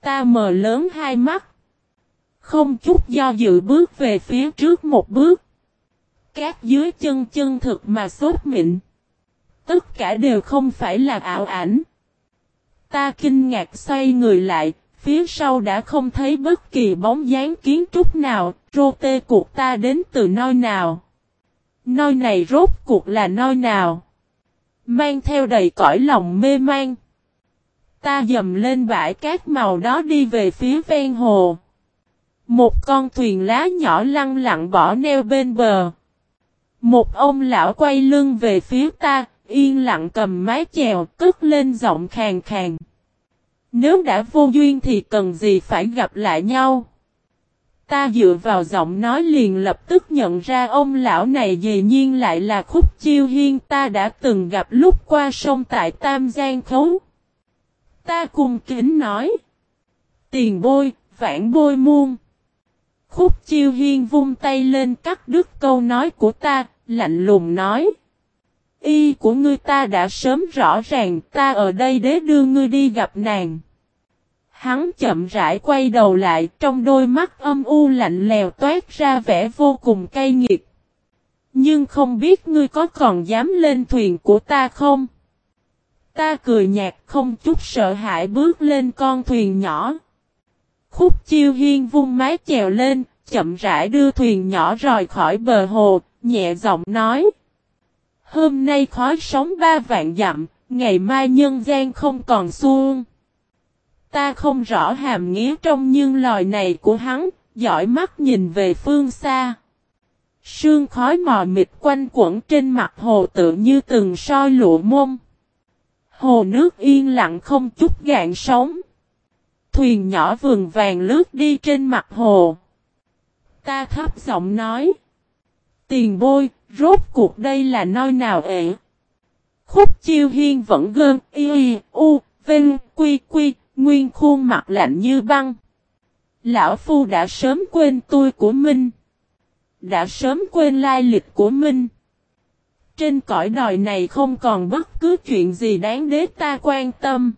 Ta mờ lớn hai mắt. Không chút do dự bước về phía trước một bước. Các dưới chân chân thực mà sốt mịn. Tất cả đều không phải là ảo ảnh. Ta kinh ngạc xoay người lại, phía sau đã không thấy bất kỳ bóng dáng kiến trúc nào, rô tê cuộc ta đến từ nơi nào. Nơi này rốt cuộc là nơi nào? Mang theo đầy cõi lòng mê man. Ta dầm lên bãi cát màu đó đi về phía ven hồ. Một con thuyền lá nhỏ lăn lặng bỏ neo bên bờ. Một ông lão quay lưng về phía ta, yên lặng cầm mái chèo, cất lên giọng khàn khàn. Nếu đã vô duyên thì cần gì phải gặp lại nhau. Ta dựa vào giọng nói liền lập tức nhận ra ông lão này dĩ nhiên lại là khúc chiêu hiên ta đã từng gặp lúc qua sông tại Tam Giang Khấu. Ta cùng kính nói. Tiền bôi, vãn bôi muôn. Khúc chiêu hiên vung tay lên cắt đứt câu nói của ta, lạnh lùng nói. Y của ngươi ta đã sớm rõ ràng ta ở đây để đưa ngươi đi gặp nàng. Hắn chậm rãi quay đầu lại trong đôi mắt âm u lạnh lèo toát ra vẻ vô cùng cay nghiệt. Nhưng không biết ngươi có còn dám lên thuyền của ta không? Ta cười nhạt không chút sợ hãi bước lên con thuyền nhỏ. Khúc chiêu hiên vung mái chèo lên, chậm rãi đưa thuyền nhỏ rời khỏi bờ hồ, nhẹ giọng nói. Hôm nay khói sống ba vạn dặm, ngày mai nhân gian không còn xuông. Ta không rõ hàm nghĩa trong nhưng lời này của hắn, dõi mắt nhìn về phương xa. Sương khói mò mịt quanh quẩn trên mặt hồ tự như từng soi lụa mông. Hồ nước yên lặng không chút gạn sóng. Thuyền nhỏ vườn vàng lướt đi trên mặt hồ. Ta thấp giọng nói. Tiền bôi, rốt cuộc đây là nơi nào ệ? Khúc chiêu hiên vẫn gơn, y, y, u, vinh, quy, quy, nguyên khuôn mặt lạnh như băng. Lão Phu đã sớm quên tôi của Minh. Đã sớm quên lai lịch của Minh. Trên cõi đòi này không còn bất cứ chuyện gì đáng đế ta quan tâm.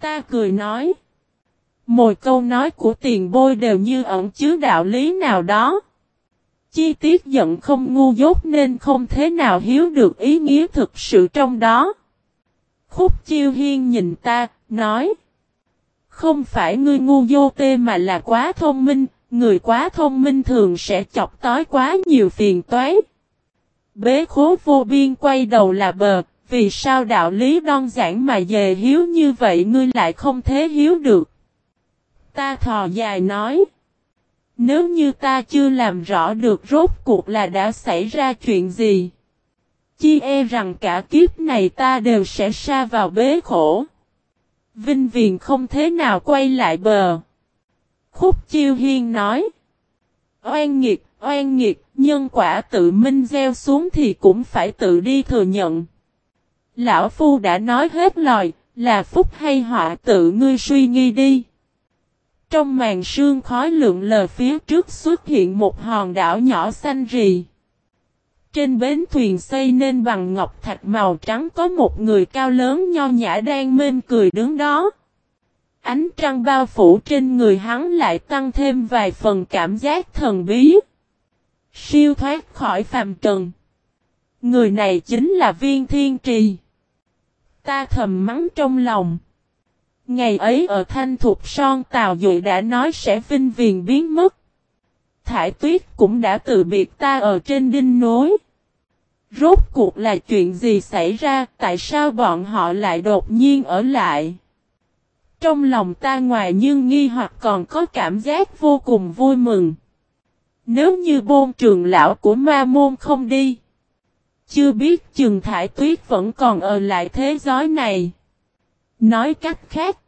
Ta cười nói. Mỗi câu nói của tiền bôi đều như ẩn chứa đạo lý nào đó. Chi tiết giận không ngu dốt nên không thế nào hiếu được ý nghĩa thực sự trong đó. Khúc chiêu hiên nhìn ta, nói. Không phải ngươi ngu vô tê mà là quá thông minh, người quá thông minh thường sẽ chọc tối quá nhiều phiền toái. Bế khố vô biên quay đầu là bờ, vì sao đạo lý đơn giản mà dề hiếu như vậy ngươi lại không thế hiếu được. Ta thò dài nói. Nếu như ta chưa làm rõ được rốt cuộc là đã xảy ra chuyện gì. Chi e rằng cả kiếp này ta đều sẽ xa vào bế khổ. Vinh Viền không thế nào quay lại bờ. Khúc Chiêu Hiên nói. Oan nghiệt, oan nghiệt, nhân quả tự minh gieo xuống thì cũng phải tự đi thừa nhận. Lão Phu đã nói hết lời, là phúc hay họa tự ngươi suy nghi đi. Trong màn sương khói lượng lờ phía trước xuất hiện một hòn đảo nhỏ xanh rì. Trên bến thuyền xây nên bằng ngọc thạch màu trắng có một người cao lớn nho nhã đang mên cười đứng đó. Ánh trăng bao phủ trên người hắn lại tăng thêm vài phần cảm giác thần bí. Siêu thoát khỏi phàm trần. Người này chính là viên thiên trì. Ta thầm mắng trong lòng. Ngày ấy ở Thanh Thục Son Tào Dụ đã nói sẽ vinh viền biến mất. Thải tuyết cũng đã từ biệt ta ở trên đinh nối. Rốt cuộc là chuyện gì xảy ra, tại sao bọn họ lại đột nhiên ở lại? Trong lòng ta ngoài nhưng nghi hoặc còn có cảm giác vô cùng vui mừng. Nếu như bôn trường lão của ma môn không đi. Chưa biết trường thải tuyết vẫn còn ở lại thế giới này. Nói cách khác.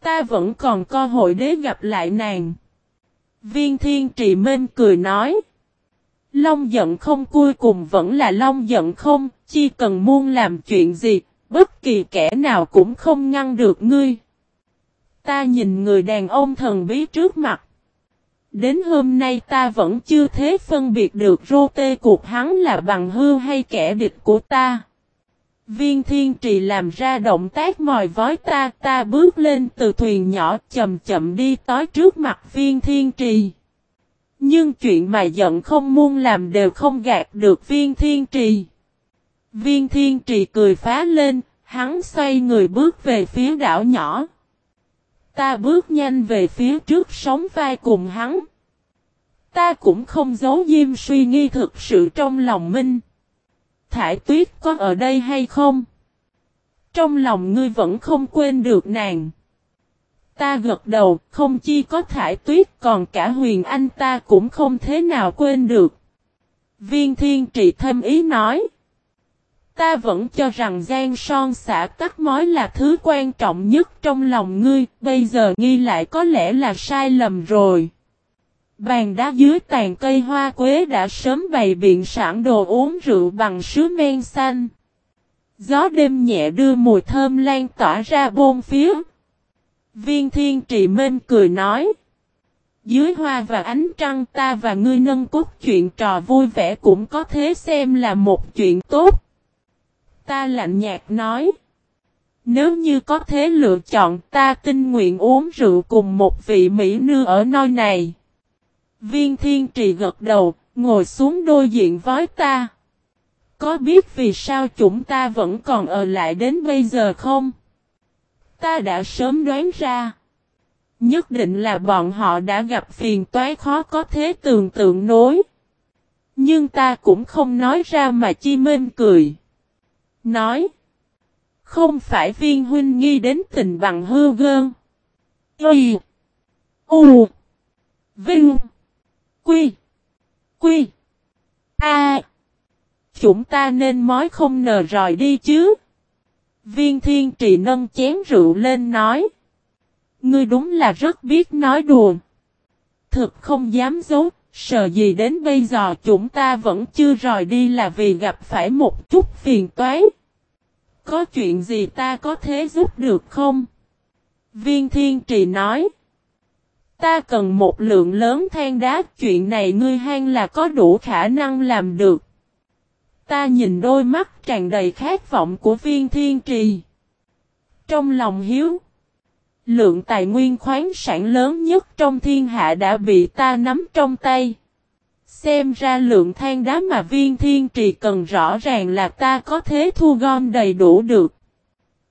Ta vẫn còn cơ hội để gặp lại nàng. Viên thiên trì minh cười nói. Long giận không cuối cùng vẫn là long giận không, chỉ cần muôn làm chuyện gì, bất kỳ kẻ nào cũng không ngăn được ngươi. Ta nhìn người đàn ông thần bí trước mặt. Đến hôm nay ta vẫn chưa thế phân biệt được rô tê cuộc hắn là bằng hư hay kẻ địch của ta. Viên thiên trì làm ra động tác mòi vói ta, ta bước lên từ thuyền nhỏ chậm chậm đi tới trước mặt viên thiên trì. Nhưng chuyện mà giận không muốn làm đều không gạt được viên thiên trì. Viên thiên trì cười phá lên, hắn xoay người bước về phía đảo nhỏ. Ta bước nhanh về phía trước sóng vai cùng hắn. Ta cũng không giấu diêm suy nghi thực sự trong lòng minh. Thải tuyết có ở đây hay không? Trong lòng ngươi vẫn không quên được nàng. Ta gật đầu, không chi có thải tuyết còn cả huyền anh ta cũng không thế nào quên được. Viên thiên trị thêm ý nói. Ta vẫn cho rằng gian son xả cắt mối là thứ quan trọng nhất trong lòng ngươi, bây giờ nghi lại có lẽ là sai lầm rồi. Bàn đá dưới tàn cây hoa quế đã sớm bày biện sẵn đồ uống rượu bằng sứ men xanh. Gió đêm nhẹ đưa mùi thơm lan tỏa ra bôn phía. Viên thiên trì mên cười nói. Dưới hoa và ánh trăng ta và ngươi nâng cốt chuyện trò vui vẻ cũng có thế xem là một chuyện tốt. Ta lạnh nhạt nói. Nếu như có thế lựa chọn ta tinh nguyện uống rượu cùng một vị mỹ nư ở nơi này. Viên thiên trì gật đầu, ngồi xuống đôi diện với ta. Có biết vì sao chúng ta vẫn còn ở lại đến bây giờ không? Ta đã sớm đoán ra. Nhất định là bọn họ đã gặp phiền toái khó có thế tưởng tượng nối. Nhưng ta cũng không nói ra mà chi mênh cười. Nói. Không phải viên huynh nghi đến tình bằng hư gơn. Y. U. Vinh. Quy. Quy. A. Chúng ta nên mói không nờ ròi đi chứ. Viên thiên trì nâng chén rượu lên nói. Ngươi đúng là rất biết nói đùa. Thực không dám giấu, sợ gì đến bây giờ chúng ta vẫn chưa rời đi là vì gặp phải một chút phiền toái. Có chuyện gì ta có thể giúp được không? Viên thiên trì nói. Ta cần một lượng lớn than đá, chuyện này ngươi hang là có đủ khả năng làm được. Ta nhìn đôi mắt tràn đầy khát vọng của viên thiên trì. Trong lòng hiếu, lượng tài nguyên khoáng sản lớn nhất trong thiên hạ đã bị ta nắm trong tay. Xem ra lượng than đá mà viên thiên trì cần rõ ràng là ta có thế thu gom đầy đủ được.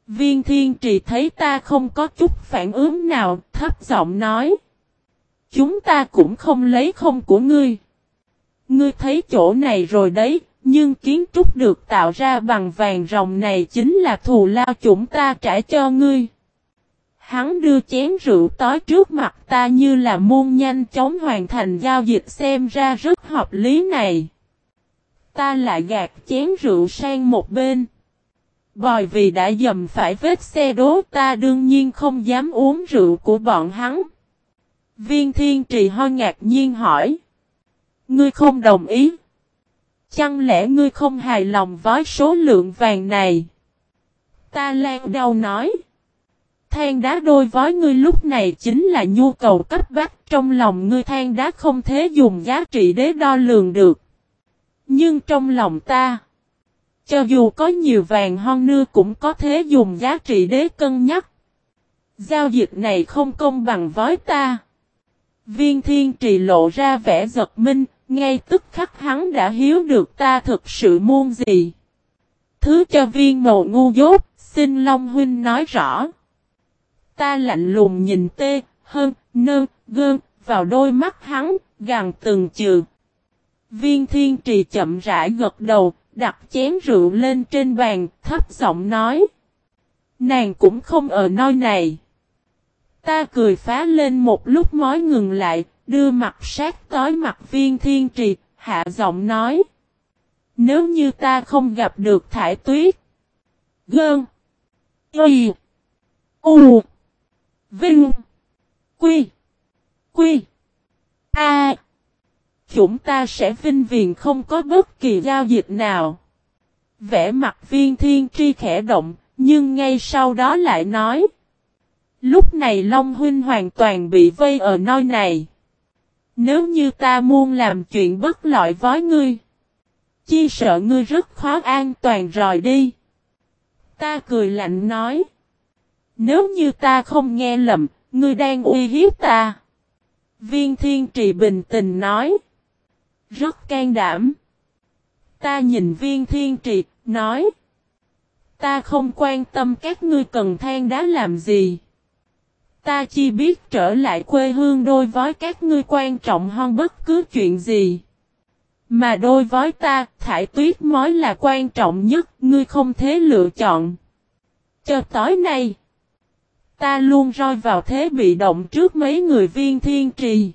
Viên thiên trì thấy ta không có chút phản ứng nào, thấp giọng nói. Chúng ta cũng không lấy không của ngươi. Ngươi thấy chỗ này rồi đấy, nhưng kiến trúc được tạo ra bằng vàng rồng này chính là thù lao chúng ta trả cho ngươi. Hắn đưa chén rượu tối trước mặt ta như là muôn nhanh chóng hoàn thành giao dịch xem ra rất hợp lý này. Ta lại gạt chén rượu sang một bên. Bòi vì đã dầm phải vết xe đố, ta đương nhiên không dám uống rượu của bọn hắn. Viên thiên trì ho ngạc nhiên hỏi. Ngươi không đồng ý. Chẳng lẽ ngươi không hài lòng với số lượng vàng này? Ta lan đau nói. Than đá đôi với ngươi lúc này chính là nhu cầu cấp bách trong lòng ngươi than đá không thể dùng giá trị để đo lường được. Nhưng trong lòng ta, cho dù có nhiều vàng hon nưa cũng có thể dùng giá trị để cân nhắc. Giao dịch này không công bằng với ta. Viên thiên trì lộ ra vẻ giật minh, ngay tức khắc hắn đã hiếu được ta thực sự muôn gì. Thứ cho viên mộ ngu dốt, xin Long Huynh nói rõ. Ta lạnh lùng nhìn tê, hơn, nơ, gơn, vào đôi mắt hắn, gằn từng chừ. Viên thiên trì chậm rãi gật đầu, đặt chén rượu lên trên bàn, thấp giọng nói. Nàng cũng không ở nơi này. Ta cười phá lên một lúc mói ngừng lại, đưa mặt sát tối mặt viên thiên trì, hạ giọng nói. Nếu như ta không gặp được thải tuyết. Gơn. Y. U. Vinh. Quy. Quy. A. Chúng ta sẽ vinh viền không có bất kỳ giao dịch nào. Vẽ mặt viên thiên tri khẽ động, nhưng ngay sau đó lại nói. Lúc này Long Huynh hoàn toàn bị vây ở nơi này. Nếu như ta muốn làm chuyện bất lợi với ngươi. Chi sợ ngươi rất khó an toàn rồi đi. Ta cười lạnh nói. Nếu như ta không nghe lầm, ngươi đang uy hiếp ta. Viên thiên trì bình tĩnh nói. Rất can đảm. Ta nhìn viên thiên trì, nói. Ta không quan tâm các ngươi cần than đá làm gì. Ta chỉ biết trở lại quê hương đôi với các ngươi quan trọng hơn bất cứ chuyện gì. Mà đôi với ta, thải tuyết mói là quan trọng nhất, ngươi không thể lựa chọn. Cho tối nay, ta luôn rơi vào thế bị động trước mấy người viên thiên trì.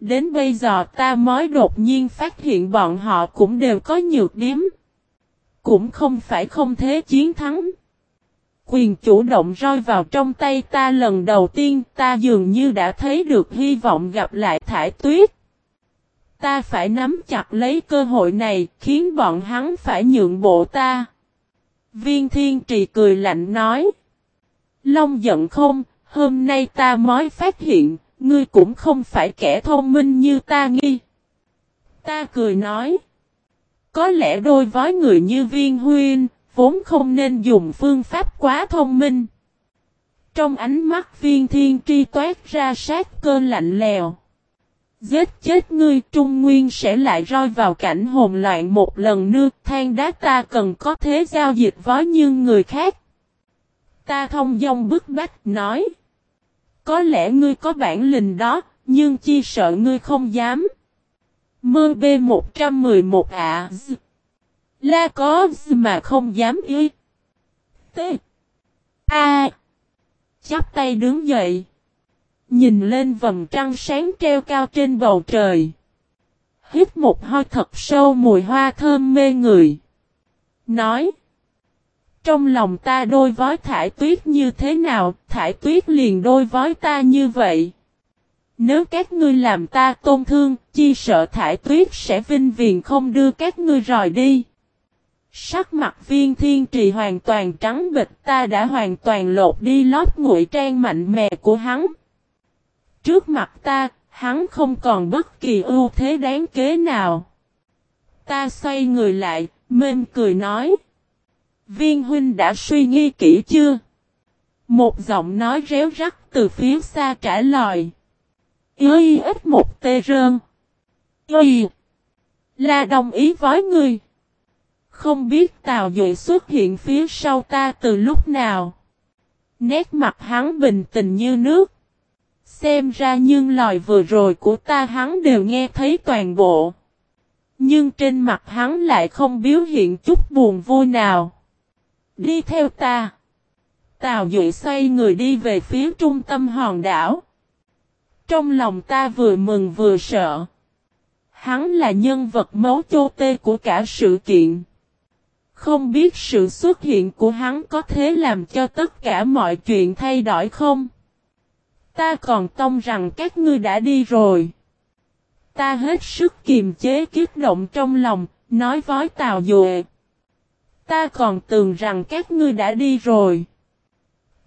Đến bây giờ ta mới đột nhiên phát hiện bọn họ cũng đều có nhược điểm. Cũng không phải không thế chiến thắng. Quyền chủ động rơi vào trong tay ta lần đầu tiên, ta dường như đã thấy được hy vọng gặp lại thải tuyết. Ta phải nắm chặt lấy cơ hội này, khiến bọn hắn phải nhượng bộ ta. Viên thiên trì cười lạnh nói. Long giận không, hôm nay ta mới phát hiện, ngươi cũng không phải kẻ thông minh như ta nghi. Ta cười nói. Có lẽ đôi với người như viên huyên, vốn không nên dùng phương pháp quá thông minh. Trong ánh mắt viên thiên tri toát ra sát cơ lạnh lèo. Giết chết ngươi Trung Nguyên sẽ lại rơi vào cảnh hồn loạn một lần nữa than đá ta cần có thế giao dịch với nhưng người khác. Ta thông dong bức bách nói. Có lẽ ngươi có bản lình đó, nhưng chi sợ ngươi không dám. Mơ B111 ạ. À. La có mà không dám y. T. A. Chắp tay đứng dậy. Nhìn lên vầng trăng sáng treo cao trên bầu trời. Hít một hơi thật sâu mùi hoa thơm mê người. Nói. Trong lòng ta đôi vói thải tuyết như thế nào, thải tuyết liền đôi vói ta như vậy. Nếu các ngươi làm ta tôn thương, chi sợ thải tuyết sẽ vinh viền không đưa các ngươi rời đi. Sắc mặt viên thiên trì hoàn toàn trắng bịch ta đã hoàn toàn lột đi lót ngụy trang mạnh mẽ của hắn. Trước mặt ta, hắn không còn bất kỳ ưu thế đáng kế nào. Ta xoay người lại, mềm cười nói. Viên huynh đã suy nghĩ kỹ chưa? Một giọng nói réo rắt từ phía xa trả lời. Y ít một tê rơn. Y là đồng ý với ngươi. Không biết Tào Duệ xuất hiện phía sau ta từ lúc nào. Nét mặt hắn bình tĩnh như nước. Xem ra nhưng lời vừa rồi của ta hắn đều nghe thấy toàn bộ. Nhưng trên mặt hắn lại không biểu hiện chút buồn vui nào. Đi theo ta. Tào Duệ xoay người đi về phía trung tâm hòn đảo. Trong lòng ta vừa mừng vừa sợ. Hắn là nhân vật mấu chô tê của cả sự kiện. Không biết sự xuất hiện của hắn có thế làm cho tất cả mọi chuyện thay đổi không? Ta còn tông rằng các ngươi đã đi rồi. Ta hết sức kiềm chế kiếp động trong lòng, nói với Tào Duệ. Ta còn tưởng rằng các ngươi đã đi rồi.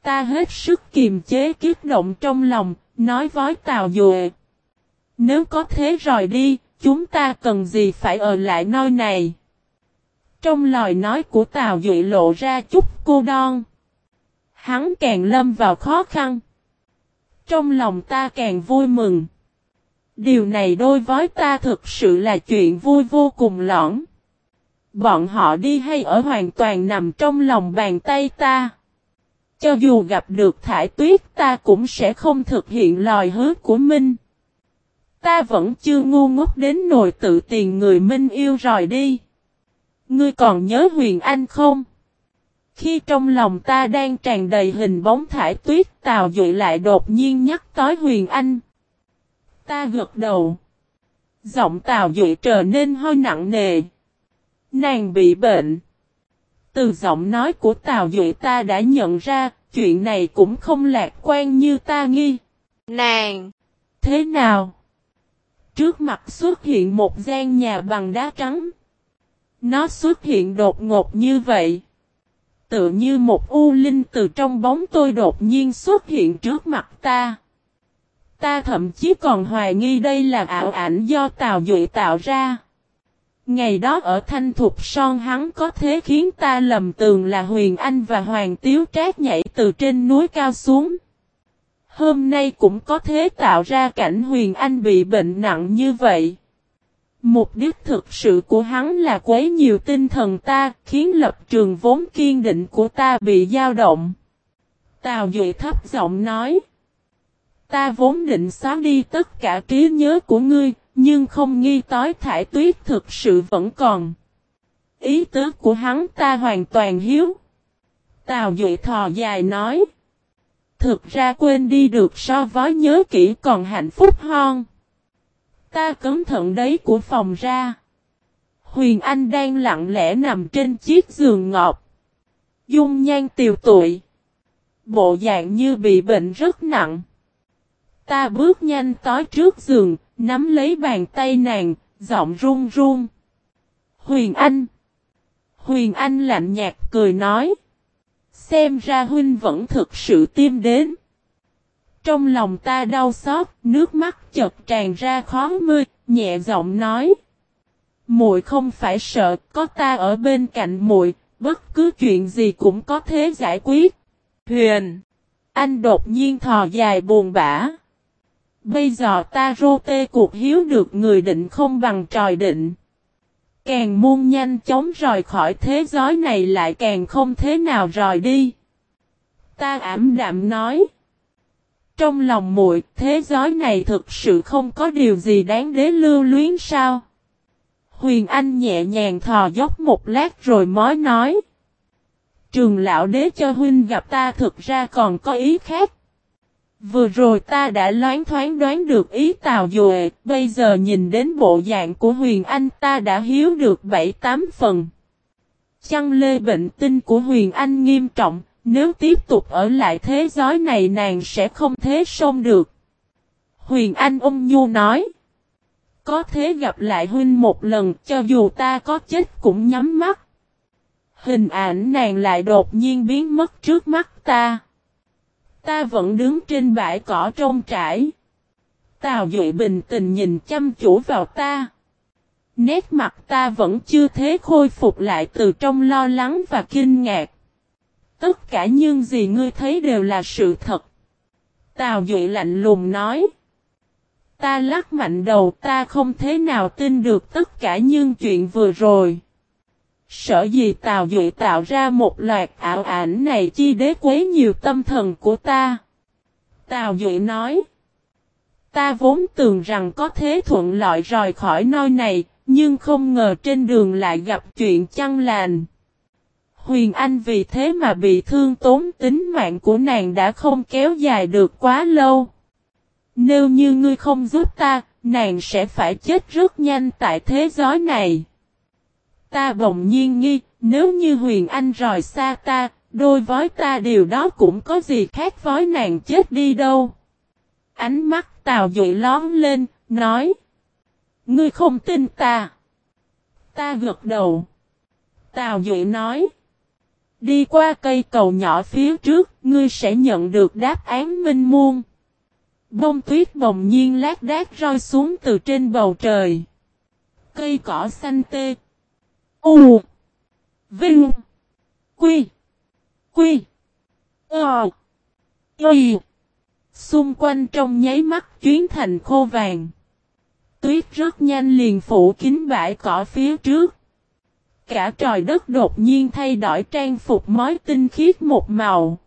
Ta hết sức kiềm chế kiếp động trong lòng, nói với Tào Duệ. Nếu có thế rồi đi, chúng ta cần gì phải ở lại nơi này. Trong lời nói của Tào Duệ lộ ra chút cô đơn. Hắn càng lâm vào khó khăn. Trong lòng ta càng vui mừng. Điều này đối với ta thực sự là chuyện vui vô cùng lõng. Bọn họ đi hay ở hoàn toàn nằm trong lòng bàn tay ta. Cho dù gặp được thải tuyết, ta cũng sẽ không thực hiện lời hứa của Minh. Ta vẫn chưa ngu ngốc đến nồi tự tiền người Minh yêu rồi đi. Ngươi còn nhớ Huyền Anh không? Khi trong lòng ta đang tràn đầy hình bóng thải tuyết, Tào Duệ lại đột nhiên nhắc tới Huyền Anh. Ta gật đầu. Giọng Tào Duệ trở nên hơi nặng nề. Nàng bị bệnh. Từ giọng nói của Tào Duệ ta đã nhận ra chuyện này cũng không lạc quan như ta nghi. Nàng! Thế nào? Trước mặt xuất hiện một gian nhà bằng đá trắng. Nó xuất hiện đột ngột như vậy. Tự như một u linh từ trong bóng tôi đột nhiên xuất hiện trước mặt ta. Ta thậm chí còn hoài nghi đây là ảo ảnh do Tào Duệ tạo ra. Ngày đó ở Thanh Thục Son hắn có thế khiến ta lầm tường là Huyền Anh và Hoàng Tiếu Trác nhảy từ trên núi cao xuống. Hôm nay cũng có thế tạo ra cảnh Huyền Anh bị bệnh nặng như vậy. Mục đích thực sự của hắn là quấy nhiều tinh thần ta, khiến lập trường vốn kiên định của ta bị dao động. Tào Duệ thấp giọng nói. Ta vốn định xóa đi tất cả trí nhớ của ngươi, nhưng không nghi tối thải tuyết thực sự vẫn còn. Ý tứ của hắn ta hoàn toàn hiếu. Tào Duệ thò dài nói. Thực ra quên đi được so với nhớ kỹ còn hạnh phúc hơn. Ta cẩn thận đấy của phòng ra. Huyền Anh đang lặng lẽ nằm trên chiếc giường ngọt. Dung nhan tiều tụi. Bộ dạng như bị bệnh rất nặng. Ta bước nhanh tới trước giường, nắm lấy bàn tay nàng, giọng run run. Huyền Anh. Huyền Anh lạnh nhạt cười nói. Xem ra huynh vẫn thực sự tiêm đến. Trong lòng ta đau xót, nước mắt chợt tràn ra khó mưa, nhẹ giọng nói: "Muội không phải sợ, có ta ở bên cạnh muội, bất cứ chuyện gì cũng có thể giải quyết." Huyền, anh đột nhiên thò dài buồn bã. Bây giờ ta rô tê cuộc hiếu được người định không bằng tròi định. Càng muôn nhanh chóng rời khỏi thế giới này lại càng không thế nào rời đi. Ta ảm đạm nói. Trong lòng muội, thế giới này thực sự không có điều gì đáng đế lưu luyến sao? Huyền Anh nhẹ nhàng thò dốc một lát rồi mới nói. Trường lão đế cho huynh gặp ta thực ra còn có ý khác. Vừa rồi ta đã loáng thoáng đoán được ý Tào Duệ, bây giờ nhìn đến bộ dạng của Huyền Anh ta đã hiếu được 7-8 phần. Chăng lê bệnh tinh của Huyền Anh nghiêm trọng, nếu tiếp tục ở lại thế giới này nàng sẽ không thế sông được. Huyền Anh ôm nhu nói. Có thế gặp lại huynh một lần cho dù ta có chết cũng nhắm mắt. Hình ảnh nàng lại đột nhiên biến mất trước mắt ta. Ta vẫn đứng trên bãi cỏ trông trải. Tào Duệ bình tình nhìn chăm chủ vào ta. Nét mặt ta vẫn chưa thế khôi phục lại từ trong lo lắng và kinh ngạc. Tất cả những gì ngươi thấy đều là sự thật. Tào Duệ lạnh lùng nói. Ta lắc mạnh đầu, ta không thế nào tin được tất cả những chuyện vừa rồi. Sở gì Tào Duệ tạo ra một loạt ảo ảnh này chi đế quấy nhiều tâm thần của ta. Tào Duệ nói. Ta vốn tưởng rằng có thế thuận lợi rời khỏi nơi này, nhưng không ngờ trên đường lại gặp chuyện chăn lành. Huyền Anh vì thế mà bị thương tốn tính mạng của nàng đã không kéo dài được quá lâu. Nếu như ngươi không giúp ta, nàng sẽ phải chết rất nhanh tại thế giới này. Ta bỗng nhiên nghi, nếu như Huyền Anh rời xa ta, đôi với ta điều đó cũng có gì khác với nàng chết đi đâu. Ánh mắt Tào dụy lón lên, nói. Ngươi không tin ta. Ta gật đầu. Tào dụy nói. Đi qua cây cầu nhỏ phía trước, ngươi sẽ nhận được đáp án minh muôn. Bông tuyết bồng nhiên lát đát rơi xuống từ trên bầu trời. Cây cỏ xanh tê. U. Vinh. Quy. Quy. Ờ. Y. Xung quanh trong nháy mắt chuyến thành khô vàng. Tuyết rất nhanh liền phủ kín bãi cỏ phía trước. Cả trời đất đột nhiên thay đổi trang phục mói tinh khiết một màu.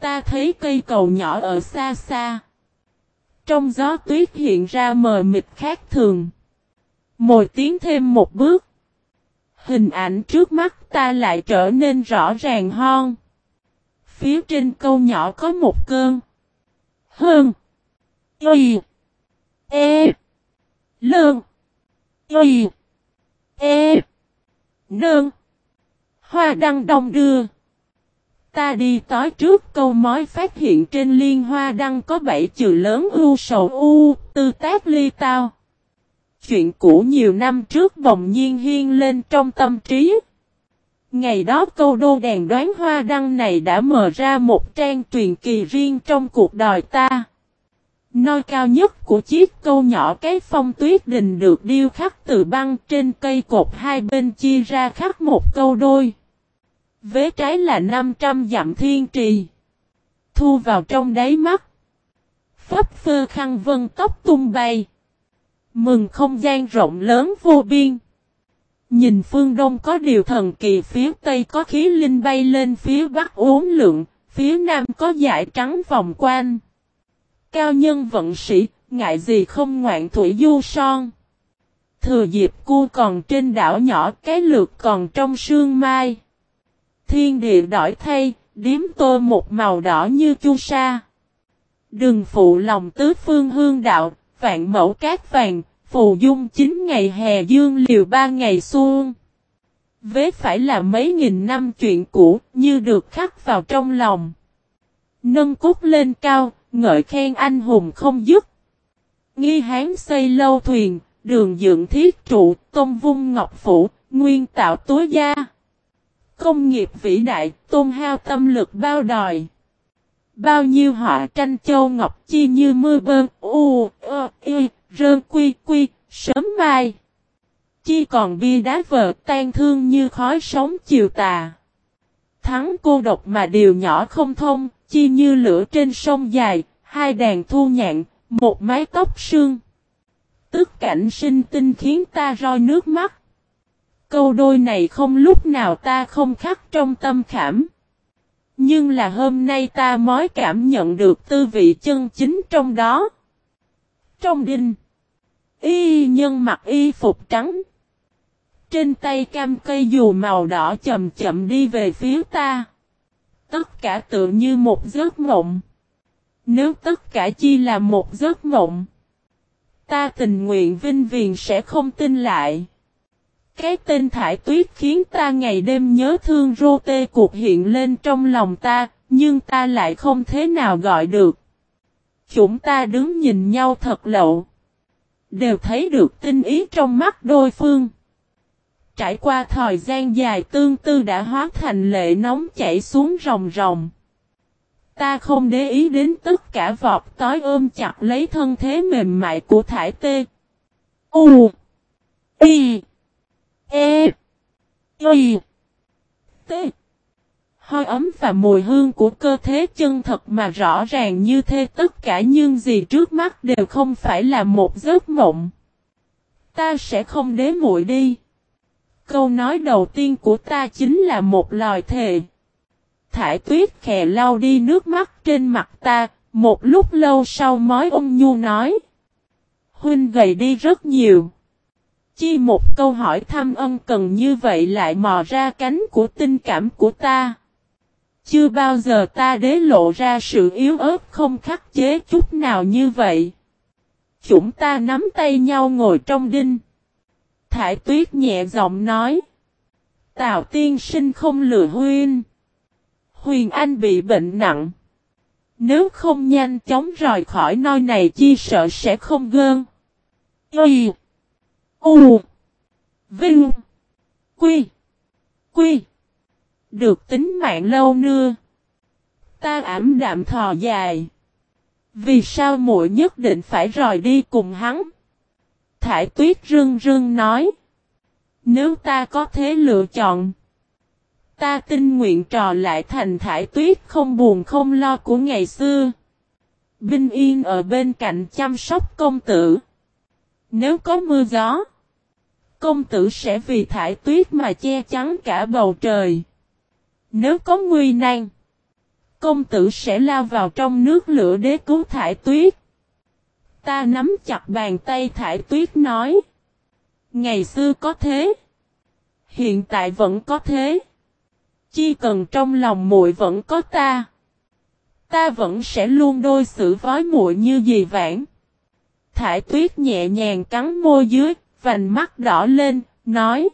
Ta thấy cây cầu nhỏ ở xa xa. Trong gió tuyết hiện ra mờ mịt khác thường. Mồi tiến thêm một bước. Hình ảnh trước mắt ta lại trở nên rõ ràng hơn. Phía trên câu nhỏ có một cơn. Hơn. Y. E. Lương. Y. E. Nương. Hoa đăng đông đưa. Ta đi tới trước câu mối phát hiện trên liên hoa đăng có bảy chữ lớn u sầu u, tư tác ly tao. Chuyện cũ nhiều năm trước bỗng nhiên hiên lên trong tâm trí. Ngày đó câu đô đèn đoán hoa đăng này đã mở ra một trang truyền kỳ riêng trong cuộc đời ta. Nơi cao nhất của chiếc câu nhỏ cái phong tuyết đình được điêu khắc từ băng trên cây cột hai bên chia ra khắc một câu đôi. Vế trái là 500 dặm thiên trì. Thu vào trong đáy mắt. pháp phơ khăn vân tóc tung bay. Mừng không gian rộng lớn vô biên. Nhìn phương đông có điều thần kỳ phía tây có khí linh bay lên phía bắc uốn lượng, phía nam có dải trắng vòng quanh. Cao nhân vận sĩ, ngại gì không ngoạn thủy du son. Thừa dịp cu còn trên đảo nhỏ cái lượt còn trong sương mai. Thiên địa đổi thay, điếm tô một màu đỏ như chu sa. Đừng phụ lòng tứ phương hương đạo, vạn mẫu cát vàng, phù dung chín ngày hè dương liều ba ngày xuân. Vế phải là mấy nghìn năm chuyện cũ, như được khắc vào trong lòng. Nâng cút lên cao, ngợi khen anh hùng không dứt. Nghi hán xây lâu thuyền, đường dựng thiết trụ, tôn vung ngọc phủ, nguyên tạo tối gia. Công nghiệp vĩ đại, tôn hao tâm lực bao đòi. Bao nhiêu họa tranh châu ngọc chi như mưa bơn, u, ơ, y, rơn quy quy, sớm mai. Chi còn bia đá vợ tan thương như khói sống chiều tà. Thắng cô độc mà điều nhỏ không thông, chi như lửa trên sông dài, hai đàn thu nhạn, một mái tóc sương. Tức cảnh sinh tinh khiến ta roi nước mắt. Câu đôi này không lúc nào ta không khắc trong tâm khảm. Nhưng là hôm nay ta mới cảm nhận được tư vị chân chính trong đó. Trong đinh. Y nhân mặc y phục trắng. Trên tay cam cây dù màu đỏ chậm chậm đi về phía ta. Tất cả tự như một giấc mộng. Nếu tất cả chi là một giấc mộng. Ta tình nguyện vinh viền sẽ không tin lại. Cái tên thải tuyết khiến ta ngày đêm nhớ thương rô tê cuộc hiện lên trong lòng ta, nhưng ta lại không thế nào gọi được. Chúng ta đứng nhìn nhau thật lậu. Đều thấy được tinh ý trong mắt đôi phương. Trải qua thời gian dài tương tư đã hóa thành lệ nóng chảy xuống ròng ròng. Ta không để ý đến tất cả vọt tối ôm chặt lấy thân thế mềm mại của thải tê. U. Y. E. Y. T. Hơi ấm và mùi hương của cơ thể chân thật mà rõ ràng như thế tất cả những gì trước mắt đều không phải là một giấc mộng. Ta sẽ không đế muội đi. Câu nói đầu tiên của ta chính là một lời thề. Thải tuyết khè lau đi nước mắt trên mặt ta, một lúc lâu sau mới ông nhu nói. Huynh gầy đi rất nhiều. Chi một câu hỏi thăm ân cần như vậy lại mò ra cánh của tình cảm của ta. Chưa bao giờ ta đế lộ ra sự yếu ớt không khắc chế chút nào như vậy. Chúng ta nắm tay nhau ngồi trong đinh. Thải tuyết nhẹ giọng nói. Tào tiên sinh không lừa huyên. Huyền Anh bị bệnh nặng. Nếu không nhanh chóng rời khỏi nơi này, chi sợ sẽ không gơn. Ê! U. Vinh. Quy. Quy. Được tính mạng lâu nưa. Ta ảm đạm thò dài. Vì sao muội nhất định phải rời đi cùng hắn? Thải tuyết rưng rưng nói. Nếu ta có thế lựa chọn. Ta tin nguyện trò lại thành thải tuyết không buồn không lo của ngày xưa. Binh yên ở bên cạnh chăm sóc công tử. Nếu có mưa gió. Công tử sẽ vì thải tuyết mà che chắn cả bầu trời. Nếu có nguy nan. Công tử sẽ lao vào trong nước lửa để cứu thải tuyết. Ta nắm chặt bàn tay thải tuyết nói. Ngày xưa có thế. Hiện tại vẫn có thế. Chi cần trong lòng muội vẫn có ta. Ta vẫn sẽ luôn đôi xử với muội như dì vãng. Thải tuyết nhẹ nhàng cắn môi dưới, vành mắt đỏ lên, nói.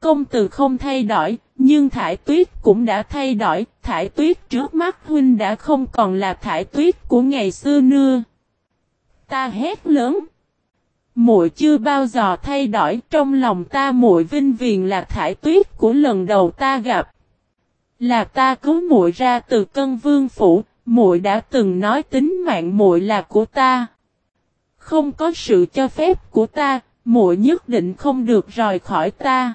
Công từ không thay đổi, nhưng thải tuyết cũng đã thay đổi, thải tuyết trước mắt huynh đã không còn là thải tuyết của ngày xưa nưa Ta hét lớn. Muội chưa bao giờ thay đổi, trong lòng ta muội vinh viền là thải tuyết của lần đầu ta gặp. Là ta cứu muội ra từ cân vương phủ, muội đã từng nói tính mạng muội là của ta. Không có sự cho phép của ta, muội nhất định không được rời khỏi ta.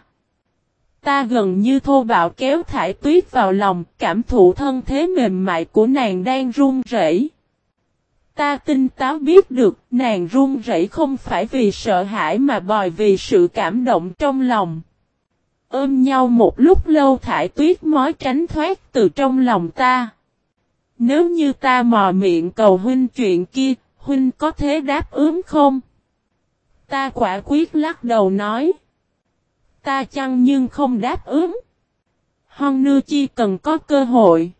Ta gần như thô bạo kéo thải tuyết vào lòng, cảm thụ thân thế mềm mại của nàng đang run rẩy. Ta tinh táo biết được nàng run rẩy không phải vì sợ hãi mà bòi vì sự cảm động trong lòng. Ôm nhau một lúc lâu thải tuyết mới tránh thoát từ trong lòng ta. Nếu như ta mò miệng cầu huynh chuyện kia, huynh có thế đáp ứng không? Ta quả quyết lắc đầu nói. Ta chăng nhưng không đáp ứng. Hon nư chi cần có cơ hội.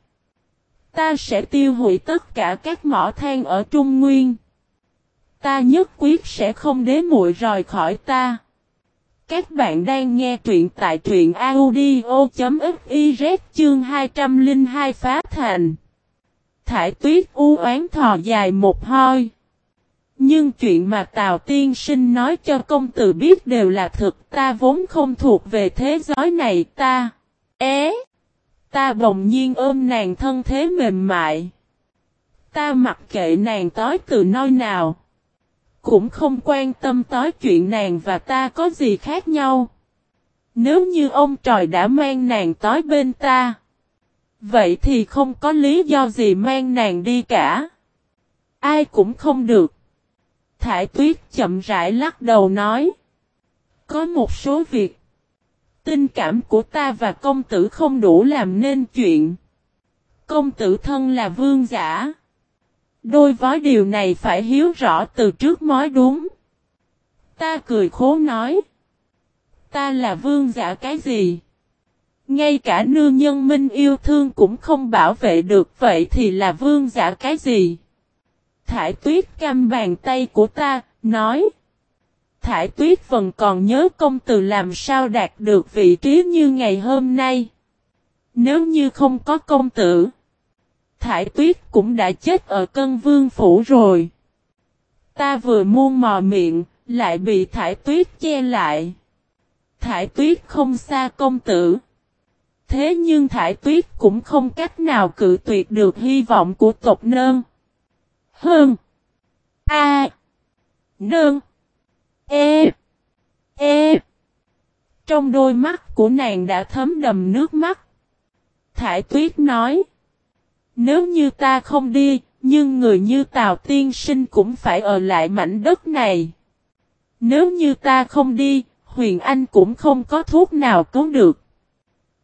Ta sẽ tiêu hủy tất cả các mỏ than ở Trung Nguyên. Ta nhất quyết sẽ không đế muội rời khỏi ta. Các bạn đang nghe truyện tại truyện audio.fiz chương 202 phá thành. Thải tuyết u oán thò dài một hoi. Nhưng chuyện mà Tào Tiên Sinh nói cho công tử biết đều là thực, ta vốn không thuộc về thế giới này, ta. É! Ta bỗng nhiên ôm nàng thân thế mềm mại. Ta mặc kệ nàng tối từ nơi nào. Cũng không quan tâm tối chuyện nàng và ta có gì khác nhau. Nếu như ông trời đã mang nàng tối bên ta. Vậy thì không có lý do gì mang nàng đi cả. Ai cũng không được. Thải tuyết chậm rãi lắc đầu nói. Có một số việc. Tình cảm của ta và công tử không đủ làm nên chuyện. Công tử thân là vương giả. Đôi với điều này phải hiếu rõ từ trước mới đúng. Ta cười khố nói. Ta là vương giả cái gì? Ngay cả nương nhân minh yêu thương cũng không bảo vệ được, vậy thì là vương giả cái gì? Thải tuyết cam bàn tay của ta, nói. Thải tuyết vẫn còn nhớ công từ làm sao đạt được vị trí như ngày hôm nay. Nếu như không có công tử, Thải tuyết cũng đã chết ở cân vương phủ rồi. Ta vừa muôn mò miệng, lại bị thải tuyết che lại. Thải tuyết không xa công tử. Thế nhưng thải tuyết cũng không cách nào cự tuyệt được hy vọng của tộc nơn. Hơn. A. Nương. E. E. Trong đôi mắt của nàng đã thấm đầm nước mắt. Thải tuyết nói. Nếu như ta không đi, nhưng người như Tào Tiên Sinh cũng phải ở lại mảnh đất này. Nếu như ta không đi, Huyền Anh cũng không có thuốc nào cứu được.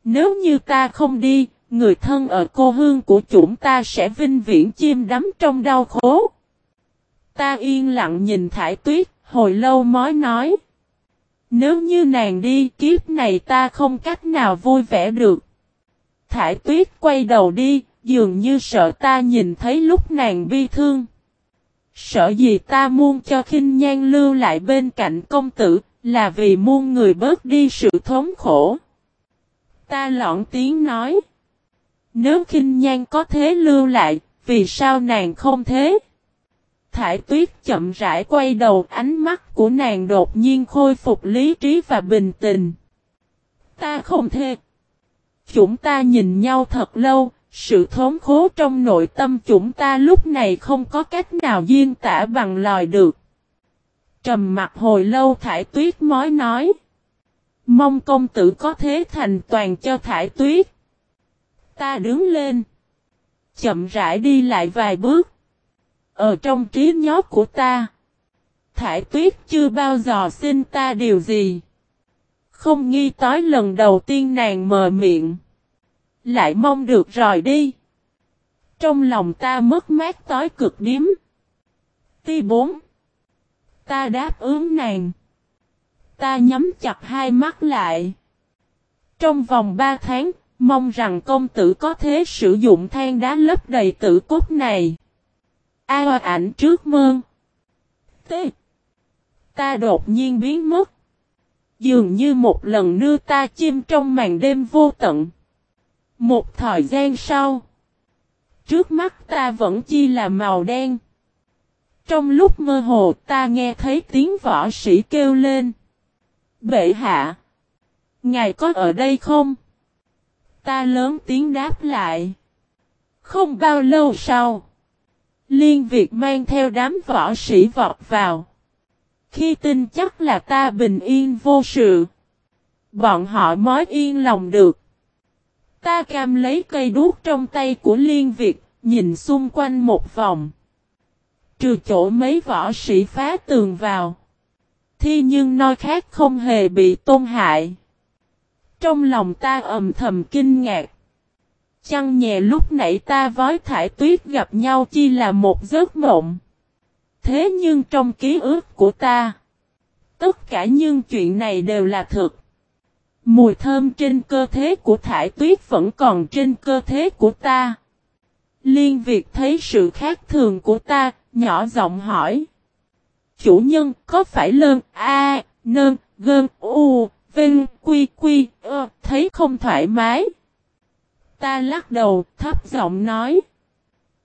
Nếu như ta không đi, người thân ở cô hương của chúng ta sẽ vinh viễn chim đắm trong đau khổ. Ta yên lặng nhìn thải tuyết, hồi lâu mới nói. Nếu như nàng đi, kiếp này ta không cách nào vui vẻ được. Thải tuyết quay đầu đi, dường như sợ ta nhìn thấy lúc nàng bi thương. Sợ gì ta muốn cho khinh nhan lưu lại bên cạnh công tử, là vì muôn người bớt đi sự thống khổ. Ta lọn tiếng nói. Nếu khinh nhan có thế lưu lại, vì sao nàng không thế? Thải tuyết chậm rãi quay đầu ánh mắt của nàng đột nhiên khôi phục lý trí và bình tình. Ta không thế. Chúng ta nhìn nhau thật lâu, sự thốn khố trong nội tâm chúng ta lúc này không có cách nào duyên tả bằng lời được. Trầm mặt hồi lâu thải tuyết mới nói. Mong công tử có thế thành toàn cho thải tuyết. Ta đứng lên. Chậm rãi đi lại vài bước. Ở trong trí nhớ của ta. Thải tuyết chưa bao giờ xin ta điều gì. Không nghi tới lần đầu tiên nàng mờ miệng. Lại mong được rời đi. Trong lòng ta mất mát tối cực điếm. Ti bốn. Ta đáp ứng nàng. Ta nhắm chặt hai mắt lại. Trong vòng ba tháng, mong rằng công tử có thể sử dụng than đá lấp đầy tử cốt này. A à, ảnh trước mơn. T. Ta đột nhiên biến mất. Dường như một lần đưa ta chim trong màn đêm vô tận. Một thời gian sau. Trước mắt ta vẫn chi là màu đen. Trong lúc mơ hồ ta nghe thấy tiếng võ sĩ kêu lên. Bệ hạ. Ngài có ở đây không? Ta lớn tiếng đáp lại. Không bao lâu sau, Liên Việt mang theo đám võ sĩ vọt vào. Khi tin chắc là ta bình yên vô sự, bọn họ mới yên lòng được. Ta cam lấy cây đuốc trong tay của Liên Việt, nhìn xung quanh một vòng. Trừ chỗ mấy võ sĩ phá tường vào. Thi nhưng nói khác không hề bị tôn hại. Trong lòng ta ầm thầm kinh ngạc. Chăng nhẹ lúc nãy ta với thải tuyết gặp nhau chi là một giấc mộng. Thế nhưng trong ký ức của ta, tất cả những chuyện này đều là thực. Mùi thơm trên cơ thể của thải tuyết vẫn còn trên cơ thể của ta. Liên Việt thấy sự khác thường của ta, nhỏ giọng hỏi. Chủ nhân có phải lơn A, nơn, gơn, u, vinh, quy, quy, ơ, thấy không thoải mái? Ta lắc đầu, thấp giọng nói.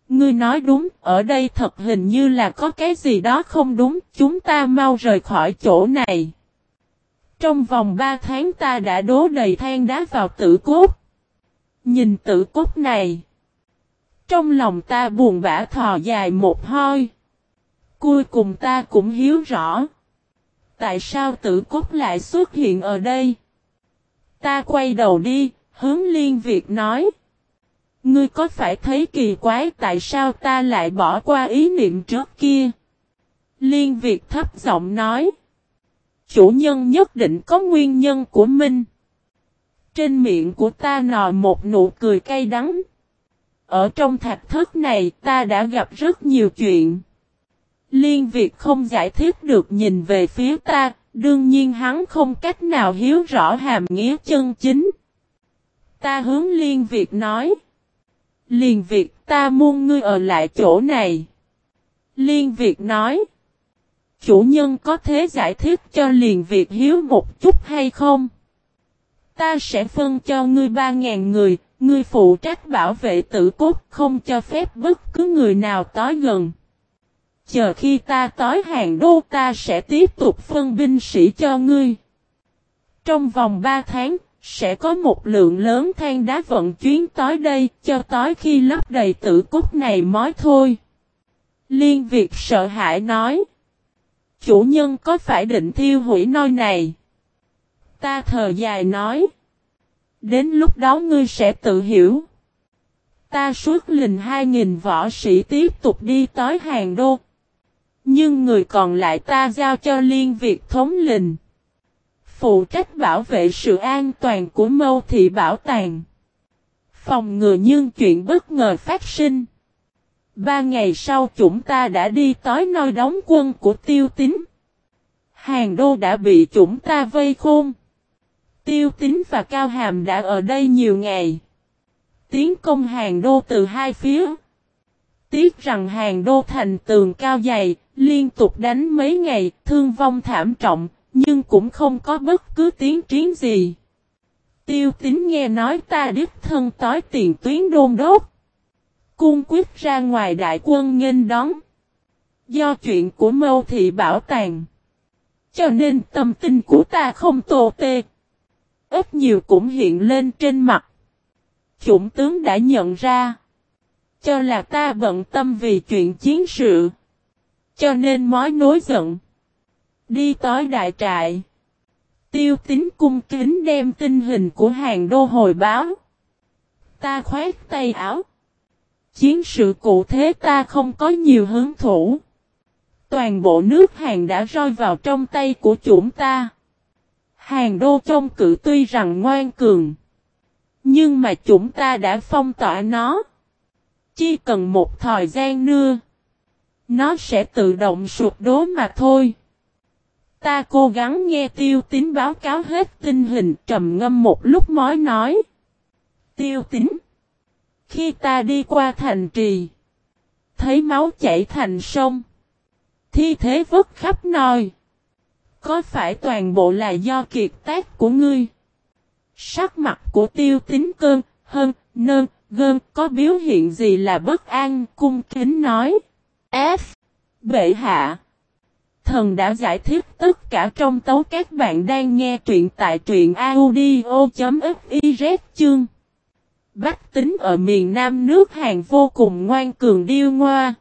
Ngươi nói đúng, ở đây thật hình như là có cái gì đó không đúng, chúng ta mau rời khỏi chỗ này. Trong vòng 3 tháng ta đã đố đầy than đá vào tử cốt. Nhìn tử cốt này. Trong lòng ta buồn bã thò dài một hoi. Cuối cùng ta cũng hiếu rõ. Tại sao tử cốt lại xuất hiện ở đây? Ta quay đầu đi, hướng liên Việt nói. Ngươi có phải thấy kỳ quái tại sao ta lại bỏ qua ý niệm trước kia? Liên Việt thấp giọng nói. Chủ nhân nhất định có nguyên nhân của mình. Trên miệng của ta nò một nụ cười cay đắng. Ở trong thạch thất này ta đã gặp rất nhiều chuyện. Liên Việt không giải thích được nhìn về phía ta, đương nhiên hắn không cách nào hiếu rõ hàm nghĩa chân chính. Ta hướng Liên Việt nói. Liên Việt ta muốn ngươi ở lại chỗ này. Liên Việt nói. Chủ nhân có thể giải thích cho Liên Việt hiếu một chút hay không? Ta sẽ phân cho ngươi ba ngàn người, ngươi phụ trách bảo vệ tử cốt không cho phép bất cứ người nào tới gần. Chờ khi ta tới hàng đô ta sẽ tiếp tục phân binh sĩ cho ngươi. Trong vòng 3 tháng, sẽ có một lượng lớn than đá vận chuyến tới đây cho tới khi lấp đầy tử cốt này mới thôi. Liên Việt sợ hãi nói. Chủ nhân có phải định thiêu hủy nơi này? Ta thờ dài nói. Đến lúc đó ngươi sẽ tự hiểu. Ta suốt lình hai nghìn võ sĩ tiếp tục đi tới hàng đô. Nhưng người còn lại ta giao cho liên việt thống lình. Phụ trách bảo vệ sự an toàn của mâu thị bảo tàng. Phòng ngừa nhưng chuyện bất ngờ phát sinh. Ba ngày sau chúng ta đã đi tới nơi đóng quân của tiêu tín. Hàng đô đã bị chúng ta vây khôn. Tiêu tín và Cao Hàm đã ở đây nhiều ngày. Tiến công hàng đô từ hai phía. Tiếc rằng hàng đô thành tường cao dày, liên tục đánh mấy ngày, thương vong thảm trọng, nhưng cũng không có bất cứ tiến triển gì. Tiêu tính nghe nói ta đích thân tối tiền tuyến đôn đốt. Cung quyết ra ngoài đại quân nghênh đón. Do chuyện của mâu thị bảo tàng. Cho nên tâm tình của ta không tồ tê. Ít nhiều cũng hiện lên trên mặt. Chủng tướng đã nhận ra. Cho là ta bận tâm vì chuyện chiến sự. Cho nên mới nối giận. Đi tới đại trại. Tiêu tính cung kính đem tình hình của hàng đô hồi báo. Ta khoét tay áo. Chiến sự cụ thế ta không có nhiều hứng thủ. Toàn bộ nước hàng đã rơi vào trong tay của chúng ta. Hàng đô trong cử tuy rằng ngoan cường. Nhưng mà chúng ta đã phong tỏa nó. Chỉ cần một thời gian nữa. Nó sẽ tự động sụp đổ mà thôi. Ta cố gắng nghe tiêu tính báo cáo hết tình hình trầm ngâm một lúc mới nói. Tiêu tính. Khi ta đi qua thành trì. Thấy máu chảy thành sông. Thi thế vứt khắp nơi. Có phải toàn bộ là do kiệt tác của ngươi? Sắc mặt của tiêu tính cơn, hơn, nơn, gơn có biểu hiện gì là bất an, cung kính nói. F. Bệ hạ. Thần đã giải thích tất cả trong tấu các bạn đang nghe truyện tại truyện audio.fiz chương Bách tính ở miền Nam nước Hàn vô cùng ngoan cường điêu ngoa.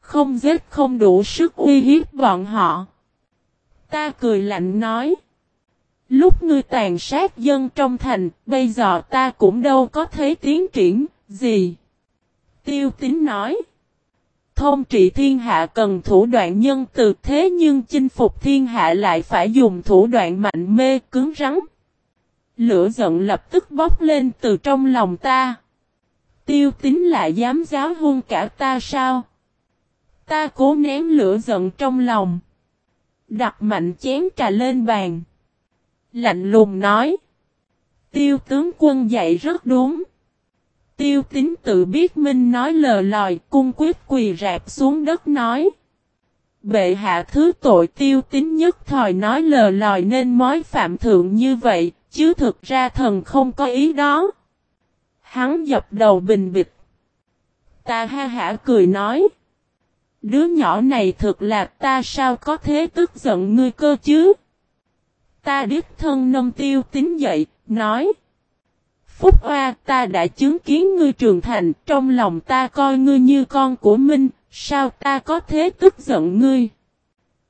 Không giết không đủ sức uy hiếp bọn họ. Ta cười lạnh nói. Lúc ngươi tàn sát dân trong thành, bây giờ ta cũng đâu có thấy tiến triển, gì. Tiêu tín nói. Thông trị thiên hạ cần thủ đoạn nhân từ thế nhưng chinh phục thiên hạ lại phải dùng thủ đoạn mạnh mê cứng rắn. Lửa giận lập tức bốc lên từ trong lòng ta. Tiêu tín lại dám giáo hôn cả ta sao? Ta cố nén lửa giận trong lòng. Đặt mạnh chén trà lên bàn. Lạnh lùng nói. Tiêu tướng quân dạy rất đúng. Tiêu tín tự biết minh nói lờ lòi cung quyết quỳ rạp xuống đất nói. Bệ hạ thứ tội tiêu tín nhất thời nói lờ lòi nên mối phạm thượng như vậy, chứ thực ra thần không có ý đó. Hắn dập đầu bình bịch. Ta ha hả cười nói. Đứa nhỏ này thực là ta sao có thế tức giận ngươi cơ chứ? Ta đích thân nâng tiêu tính dậy, nói. Phúc Hoa, ta đã chứng kiến ngươi trưởng thành, trong lòng ta coi ngươi như con của Minh, sao ta có thế tức giận ngươi?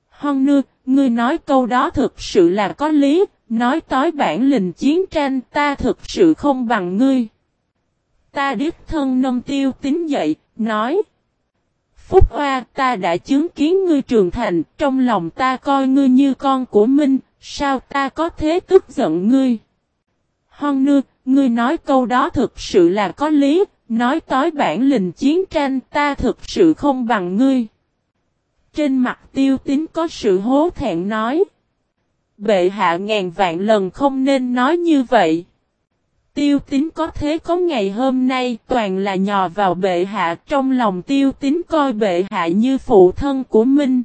Hon nưa, ngươi nói câu đó thực sự là có lý, nói tối bản lình chiến tranh ta thực sự không bằng ngươi. Ta đích thân nâng tiêu tính dậy, nói. Phúc Hoa, ta đã chứng kiến ngươi trưởng thành, trong lòng ta coi ngươi như con của Minh, sao ta có thế tức giận ngươi? Hon nưa, Ngươi nói câu đó thực sự là có lý, nói tối bản lình chiến tranh ta thực sự không bằng ngươi. Trên mặt tiêu tín có sự hố thẹn nói. Bệ hạ ngàn vạn lần không nên nói như vậy. Tiêu tín có thế có ngày hôm nay toàn là nhò vào bệ hạ trong lòng tiêu tín coi bệ hạ như phụ thân của mình.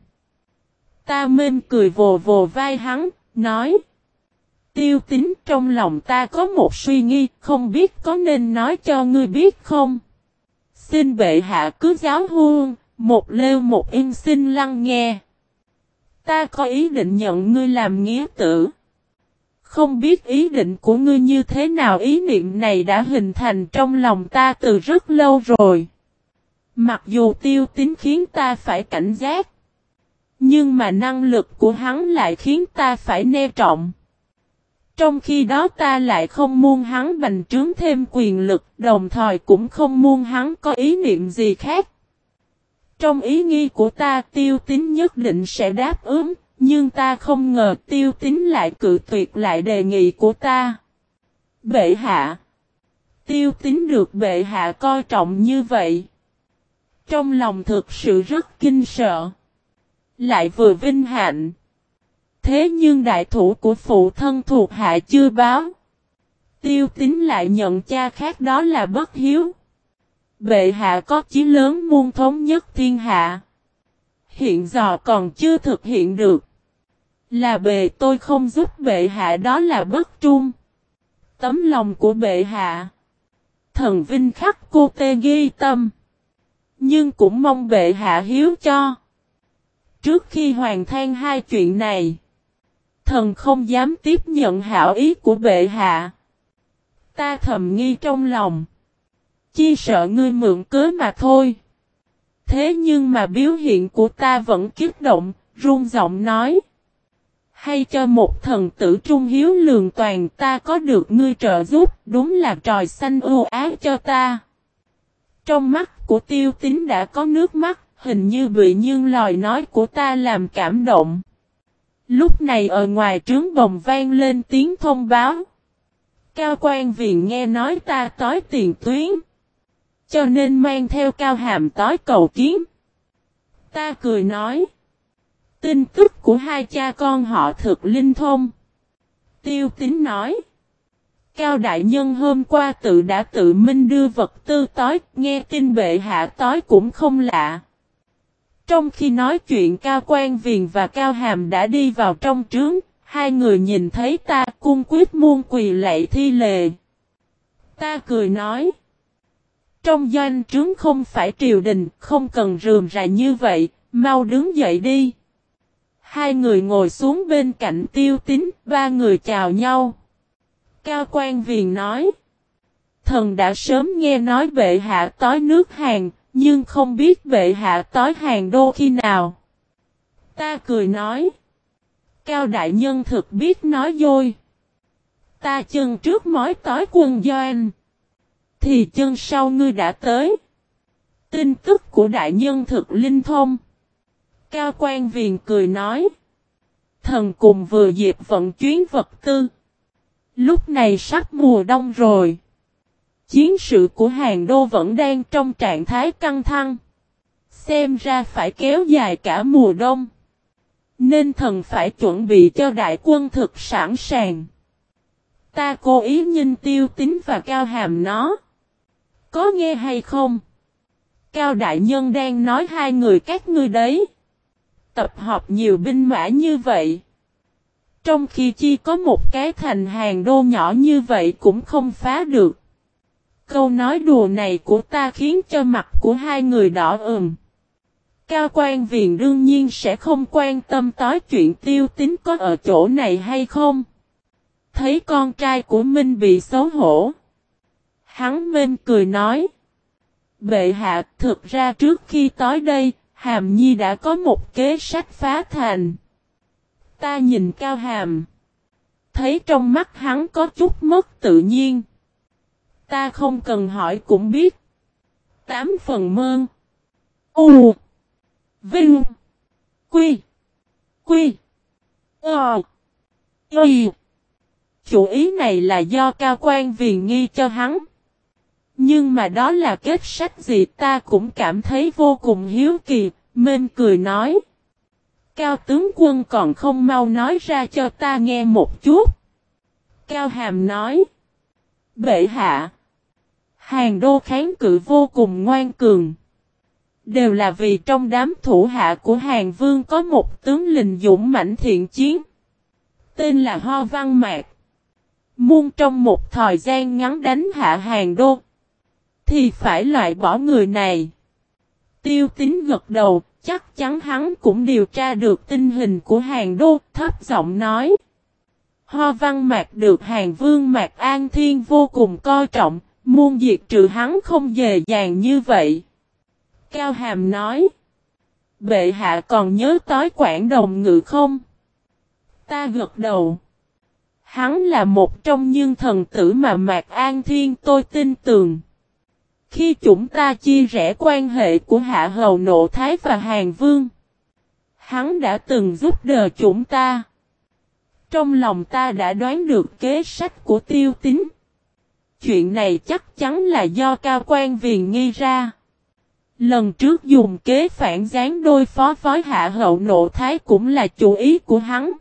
Ta mên cười vồ vồ vai hắn, nói. Tiêu tính trong lòng ta có một suy nghi, không biết có nên nói cho ngươi biết không? Xin bệ hạ cứ giáo huông, một lêu một yên xin lăng nghe. Ta có ý định nhận ngươi làm nghĩa tử. Không biết ý định của ngươi như thế nào ý niệm này đã hình thành trong lòng ta từ rất lâu rồi. Mặc dù tiêu tính khiến ta phải cảnh giác. Nhưng mà năng lực của hắn lại khiến ta phải nê trọng. Trong khi đó ta lại không muốn hắn bành trướng thêm quyền lực, đồng thời cũng không muốn hắn có ý niệm gì khác. Trong ý nghi của ta tiêu tín nhất định sẽ đáp ứng, nhưng ta không ngờ tiêu tín lại cự tuyệt lại đề nghị của ta. Bệ hạ Tiêu tín được bệ hạ coi trọng như vậy. Trong lòng thực sự rất kinh sợ. Lại vừa vinh hạnh. Thế nhưng đại thủ của phụ thân thuộc hạ chưa báo. Tiêu tính lại nhận cha khác đó là bất hiếu. Bệ hạ có chí lớn muôn thống nhất thiên hạ. Hiện giờ còn chưa thực hiện được. Là bệ tôi không giúp bệ hạ đó là bất trung. Tấm lòng của bệ hạ. Thần vinh khắc cô tê ghi tâm. Nhưng cũng mong bệ hạ hiếu cho. Trước khi hoàn than hai chuyện này thần không dám tiếp nhận hảo ý của bệ hạ. Ta thầm nghi trong lòng. Chi sợ ngươi mượn cớ mà thôi. Thế nhưng mà biểu hiện của ta vẫn kiếp động, run giọng nói. Hay cho một thần tử trung hiếu lường toàn ta có được ngươi trợ giúp, đúng là tròi xanh ưu ái cho ta. Trong mắt của tiêu tín đã có nước mắt, hình như bị nhưng lời nói của ta làm cảm động. Lúc này ở ngoài trướng bồng vang lên tiếng thông báo. Cao quan viện nghe nói ta tối tiền tuyến. Cho nên mang theo cao hàm tối cầu kiến. Ta cười nói. Tin tức của hai cha con họ thực linh thông. Tiêu tính nói. Cao đại nhân hôm qua tự đã tự minh đưa vật tư tối, nghe tin bệ hạ tối cũng không lạ. Trong khi nói chuyện Cao Quan Viền và Cao Hàm đã đi vào trong trướng, hai người nhìn thấy ta cung quyết muôn quỳ lạy thi lệ. Ta cười nói. Trong doanh trướng không phải triều đình, không cần rườm rà như vậy, mau đứng dậy đi. Hai người ngồi xuống bên cạnh tiêu tín, ba người chào nhau. Cao Quan Viền nói. Thần đã sớm nghe nói bệ hạ tối nước hàng, nhưng không biết bệ hạ tối hàng đô khi nào. Ta cười nói. Cao đại nhân thực biết nói dôi. Ta chân trước mối tối quân doanh. Thì chân sau ngươi đã tới. Tin tức của đại nhân thực linh thông. Cao quan viền cười nói. Thần cùng vừa dịp vận chuyến vật tư. Lúc này sắp mùa đông rồi. Chiến sự của hàng đô vẫn đang trong trạng thái căng thẳng. Xem ra phải kéo dài cả mùa đông. Nên thần phải chuẩn bị cho đại quân thực sẵn sàng. Ta cố ý nhìn tiêu tính và cao hàm nó. Có nghe hay không? Cao đại nhân đang nói hai người các ngươi đấy. Tập hợp nhiều binh mã như vậy. Trong khi chi có một cái thành hàng đô nhỏ như vậy cũng không phá được. Câu nói đùa này của ta khiến cho mặt của hai người đỏ ửng. Cao quan viền đương nhiên sẽ không quan tâm tới chuyện tiêu tính có ở chỗ này hay không. Thấy con trai của Minh bị xấu hổ. Hắn minh cười nói. Bệ hạ thực ra trước khi tới đây, Hàm Nhi đã có một kế sách phá thành. Ta nhìn Cao Hàm. Thấy trong mắt hắn có chút mất tự nhiên. Ta không cần hỏi cũng biết. Tám phần mơn. U. Vinh. Quy. Quy. Ờ. Y. Chủ ý này là do cao quan viền nghi cho hắn. Nhưng mà đó là kết sách gì ta cũng cảm thấy vô cùng hiếu kỳ, Mên cười nói. Cao tướng quân còn không mau nói ra cho ta nghe một chút. Cao hàm nói. Bệ hạ. Hàng đô kháng cự vô cùng ngoan cường. Đều là vì trong đám thủ hạ của hàng vương có một tướng lình dũng mãnh thiện chiến. Tên là Ho Văn Mạc. Muôn trong một thời gian ngắn đánh hạ hàng đô. Thì phải loại bỏ người này. Tiêu tính gật đầu, chắc chắn hắn cũng điều tra được tình hình của hàng đô, thấp giọng nói. Ho văn mạc được hàng vương mạc an thiên vô cùng coi trọng, muôn diệt trừ hắn không dễ dàng như vậy. Cao hàm nói. Bệ hạ còn nhớ tới quảng đồng ngự không? Ta gật đầu. Hắn là một trong những thần tử mà Mạc An Thiên tôi tin tưởng. Khi chúng ta chia rẽ quan hệ của Hạ Hầu Nộ Thái và Hàng Vương, hắn đã từng giúp đỡ chúng ta. Trong lòng ta đã đoán được kế sách của tiêu tính. Chuyện này chắc chắn là do cao quan viền nghi ra. Lần trước dùng kế phản gián đôi phó phói hạ hậu nộ thái cũng là chủ ý của hắn.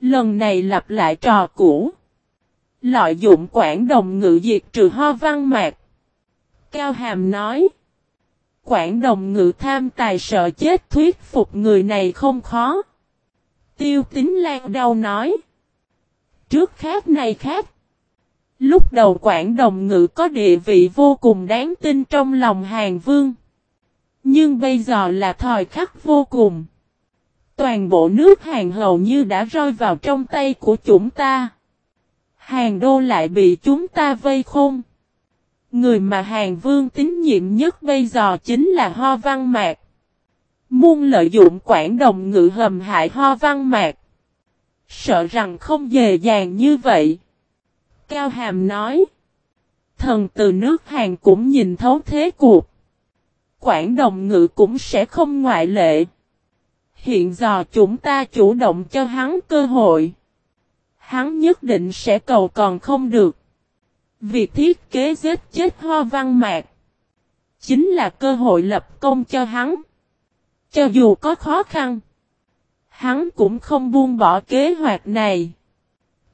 Lần này lặp lại trò cũ. Lợi dụng quảng đồng ngự diệt trừ ho văn mạc. Cao Hàm nói. Quảng đồng ngự tham tài sợ chết thuyết phục người này không khó. Tiêu tính lan đau nói. Trước khác này khác. Lúc đầu Quảng Đồng Ngự có địa vị vô cùng đáng tin trong lòng Hàng Vương. Nhưng bây giờ là thời khắc vô cùng. Toàn bộ nước Hàng hầu như đã rơi vào trong tay của chúng ta. Hàng đô lại bị chúng ta vây khôn. Người mà Hàng Vương tín nhiệm nhất bây giờ chính là Ho Văn Mạc. Muôn lợi dụng Quảng Đồng Ngự hầm hại Ho Văn Mạc. Sợ rằng không dễ dàng như vậy. Cao Hàm nói. Thần từ nước Hàn cũng nhìn thấu thế cuộc. Quảng đồng ngự cũng sẽ không ngoại lệ. Hiện giờ chúng ta chủ động cho hắn cơ hội. Hắn nhất định sẽ cầu còn không được. Việc thiết kế giết chết ho văn mạc. Chính là cơ hội lập công cho hắn. Cho dù có khó khăn. Hắn cũng không buông bỏ kế hoạch này.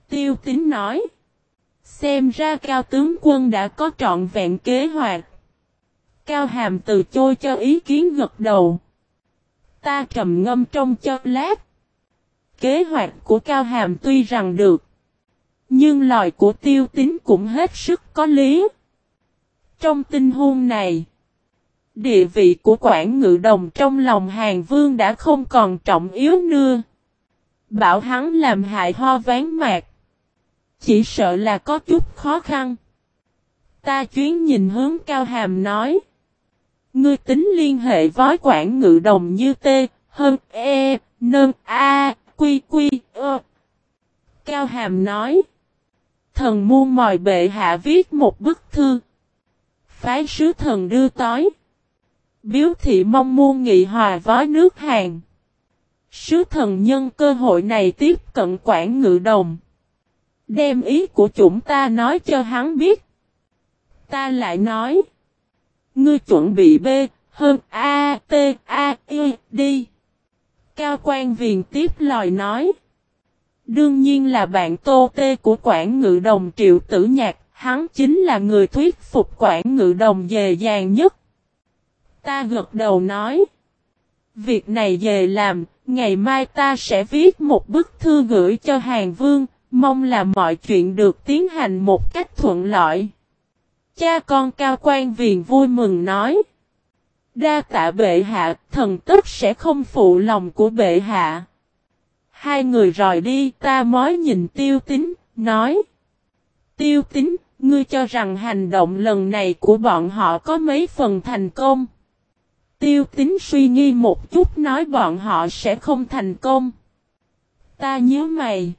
Tiêu tín nói. Xem ra cao tướng quân đã có trọn vẹn kế hoạch. Cao hàm từ chối cho ý kiến gật đầu. Ta trầm ngâm trong cho lát. Kế hoạch của Cao hàm tuy rằng được. Nhưng lời của tiêu tín cũng hết sức có lý. Trong tinh hôn này. Địa vị của quản ngự đồng trong lòng hàng vương đã không còn trọng yếu nữa. Bảo hắn làm hại ho ván mạc. Chỉ sợ là có chút khó khăn. Ta chuyến nhìn hướng cao hàm nói. Ngươi tính liên hệ với quản ngự đồng như T, hơn E, nâng A, quy quy, ơ. Cao hàm nói. Thần muôn mòi bệ hạ viết một bức thư. Phái sứ thần đưa tới. Biếu thị mong muôn nghị hòa với nước Hàn. Sứ thần nhân cơ hội này tiếp cận quản ngự đồng. Đem ý của chúng ta nói cho hắn biết. Ta lại nói. Ngươi chuẩn bị B, hơn A, T, A, e, Y, đi. Cao quan viền tiếp lời nói. Đương nhiên là bạn tô tê của quản ngự đồng triệu tử nhạc, hắn chính là người thuyết phục quản ngự đồng dề dàng nhất. Ta gật đầu nói. Việc này về làm, ngày mai ta sẽ viết một bức thư gửi cho Hàng Vương, mong là mọi chuyện được tiến hành một cách thuận lợi. Cha con cao quan viền vui mừng nói. Đa tạ bệ hạ, thần tức sẽ không phụ lòng của bệ hạ. Hai người rời đi, ta mới nhìn tiêu tính, nói. Tiêu tính, ngươi cho rằng hành động lần này của bọn họ có mấy phần thành công. Tiêu tính suy nghi một chút nói bọn họ sẽ không thành công. Ta nhớ mày.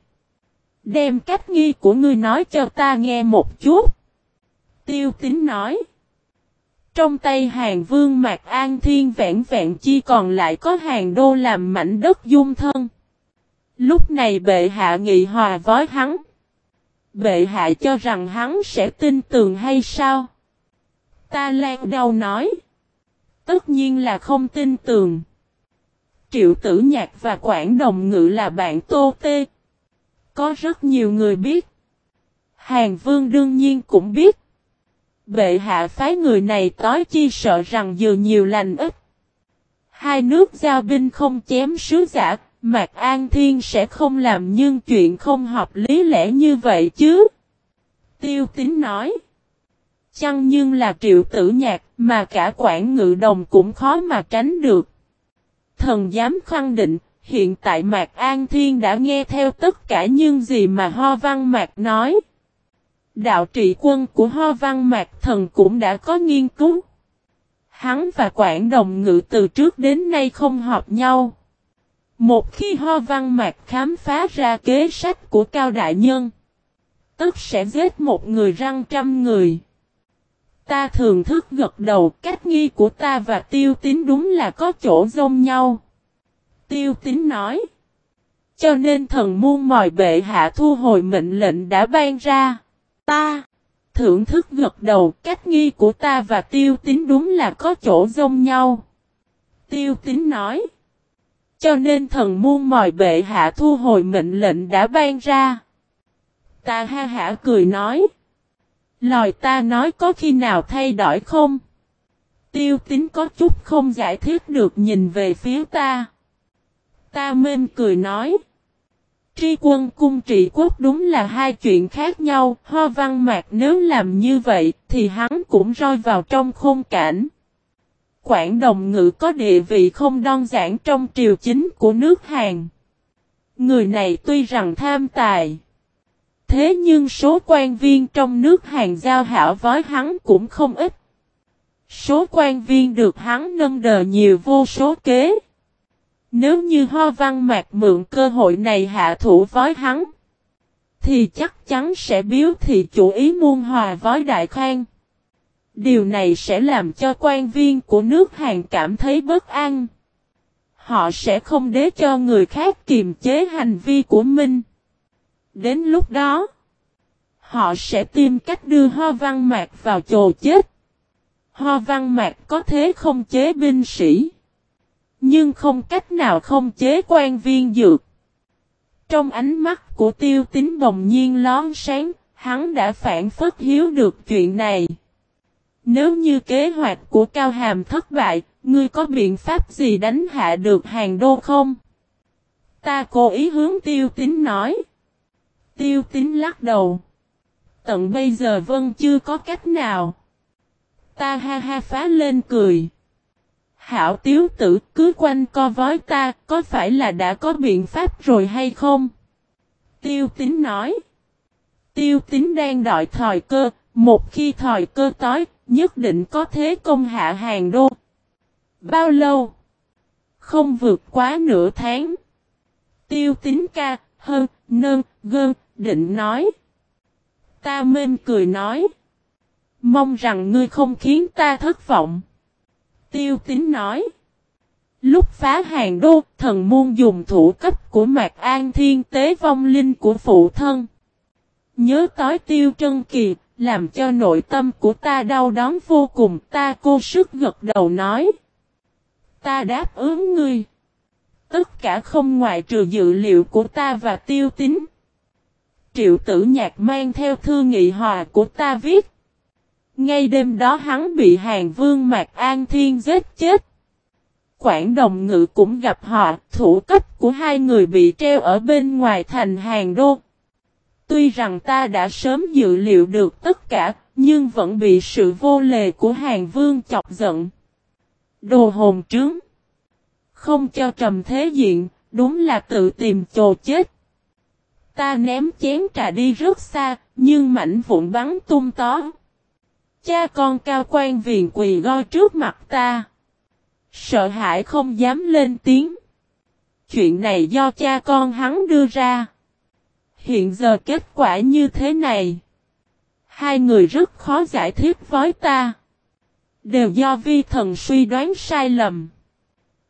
Đem cách nghi của ngươi nói cho ta nghe một chút. Tiêu tính nói. Trong tay hàng vương Mạc An Thiên vẹn vẹn chi còn lại có hàng đô làm mảnh đất dung thân. Lúc này bệ hạ nghị hòa với hắn. Bệ hạ cho rằng hắn sẽ tin tường hay sao? Ta lan đau nói. Tất nhiên là không tin tường. Triệu tử nhạc và Quảng Đồng Ngự là bạn Tô Tê. Có rất nhiều người biết. Hàng Vương đương nhiên cũng biết. Bệ hạ phái người này tối chi sợ rằng vừa nhiều lành ít. Hai nước giao binh không chém sứ giả, Mạc An Thiên sẽ không làm nhưng chuyện không hợp lý lẽ như vậy chứ. Tiêu tín nói. Chăng nhưng là triệu tử nhạc mà cả quản ngự đồng cũng khó mà tránh được. Thần dám khẳng định, hiện tại Mạc An Thiên đã nghe theo tất cả những gì mà Ho Văn Mạc nói. Đạo trị quân của Ho Văn Mạc Thần cũng đã có nghiên cứu. Hắn và Quảng Đồng Ngự từ trước đến nay không hợp nhau. Một khi Ho Văn Mạc khám phá ra kế sách của Cao Đại Nhân, tức sẽ giết một người răng trăm người. Ta thường thức gật đầu cách nghi của ta và tiêu tín đúng là có chỗ giống nhau. Tiêu tín nói. Cho nên thần muôn mòi bệ hạ thu hồi mệnh lệnh đã ban ra. Ta. Thưởng thức gật đầu, cách nghi của ta và tiêu tín đúng là có chỗ giống nhau. Tiêu tín nói. Cho nên thần muôn mòi bệ hạ thu hồi mệnh lệnh đã ban ra. Ta ha hả cười nói. Lời ta nói có khi nào thay đổi không? Tiêu tính có chút không giải thích được nhìn về phía ta. Ta mềm cười nói. Tri quân cung trị quốc đúng là hai chuyện khác nhau, ho văn mạc nếu làm như vậy thì hắn cũng rơi vào trong khôn cảnh. Quảng đồng ngự có địa vị không đơn giản trong triều chính của nước Hàn. Người này tuy rằng tham tài. Thế nhưng số quan viên trong nước Hàn giao hảo với hắn cũng không ít. Số quan viên được hắn nâng đờ nhiều vô số kế. Nếu như Ho Văn Mạc mượn cơ hội này hạ thủ với hắn, thì chắc chắn sẽ biếu thị chủ ý muôn hòa với Đại Khang. Điều này sẽ làm cho quan viên của nước Hàn cảm thấy bất an. Họ sẽ không để cho người khác kiềm chế hành vi của mình. Đến lúc đó, họ sẽ tìm cách đưa Ho Văn Mạc vào chồ chết. Ho Văn Mạc có thế không chế binh sĩ. Nhưng không cách nào không chế quan viên dược. Trong ánh mắt của tiêu tính bồng nhiên lón sáng, hắn đã phản phất hiếu được chuyện này. Nếu như kế hoạch của Cao Hàm thất bại, ngươi có biện pháp gì đánh hạ được hàng đô không? Ta cố ý hướng tiêu tính nói. Tiêu tính lắc đầu. Tận bây giờ vân chưa có cách nào. Ta ha ha phá lên cười. Hảo tiếu tử cứ quanh co với ta, có phải là đã có biện pháp rồi hay không? Tiêu tính nói. Tiêu tính đang đợi thời cơ, một khi thòi cơ tối, nhất định có thế công hạ hàng đô. Bao lâu? Không vượt quá nửa tháng. Tiêu tính ca, hơn, nơn, gơn, định nói. Ta mên cười nói. Mong rằng ngươi không khiến ta thất vọng. Tiêu tính nói. Lúc phá hàng đô, thần muôn dùng thủ cấp của Mạc An Thiên tế vong linh của phụ thân. Nhớ tối tiêu trân kỳ, làm cho nội tâm của ta đau đớn vô cùng, ta cô sức gật đầu nói. Ta đáp ứng ngươi. Tất cả không ngoại trừ dự liệu của ta và tiêu tính. Triệu tử nhạc mang theo thư nghị hòa của ta viết. Ngay đêm đó hắn bị hàng vương Mạc An Thiên giết chết. Quảng đồng ngự cũng gặp họ, thủ cấp của hai người bị treo ở bên ngoài thành hàng đô. Tuy rằng ta đã sớm dự liệu được tất cả, nhưng vẫn bị sự vô lề của hàng vương chọc giận. Đồ hồn trướng. Không cho trầm thế diện, đúng là tự tìm chồ chết. Ta ném chén trà đi rất xa, nhưng mảnh vụn bắn tung tó. Cha con cao quan viền quỳ goi trước mặt ta. Sợ hãi không dám lên tiếng. Chuyện này do cha con hắn đưa ra. Hiện giờ kết quả như thế này. Hai người rất khó giải thích với ta. Đều do vi thần suy đoán sai lầm.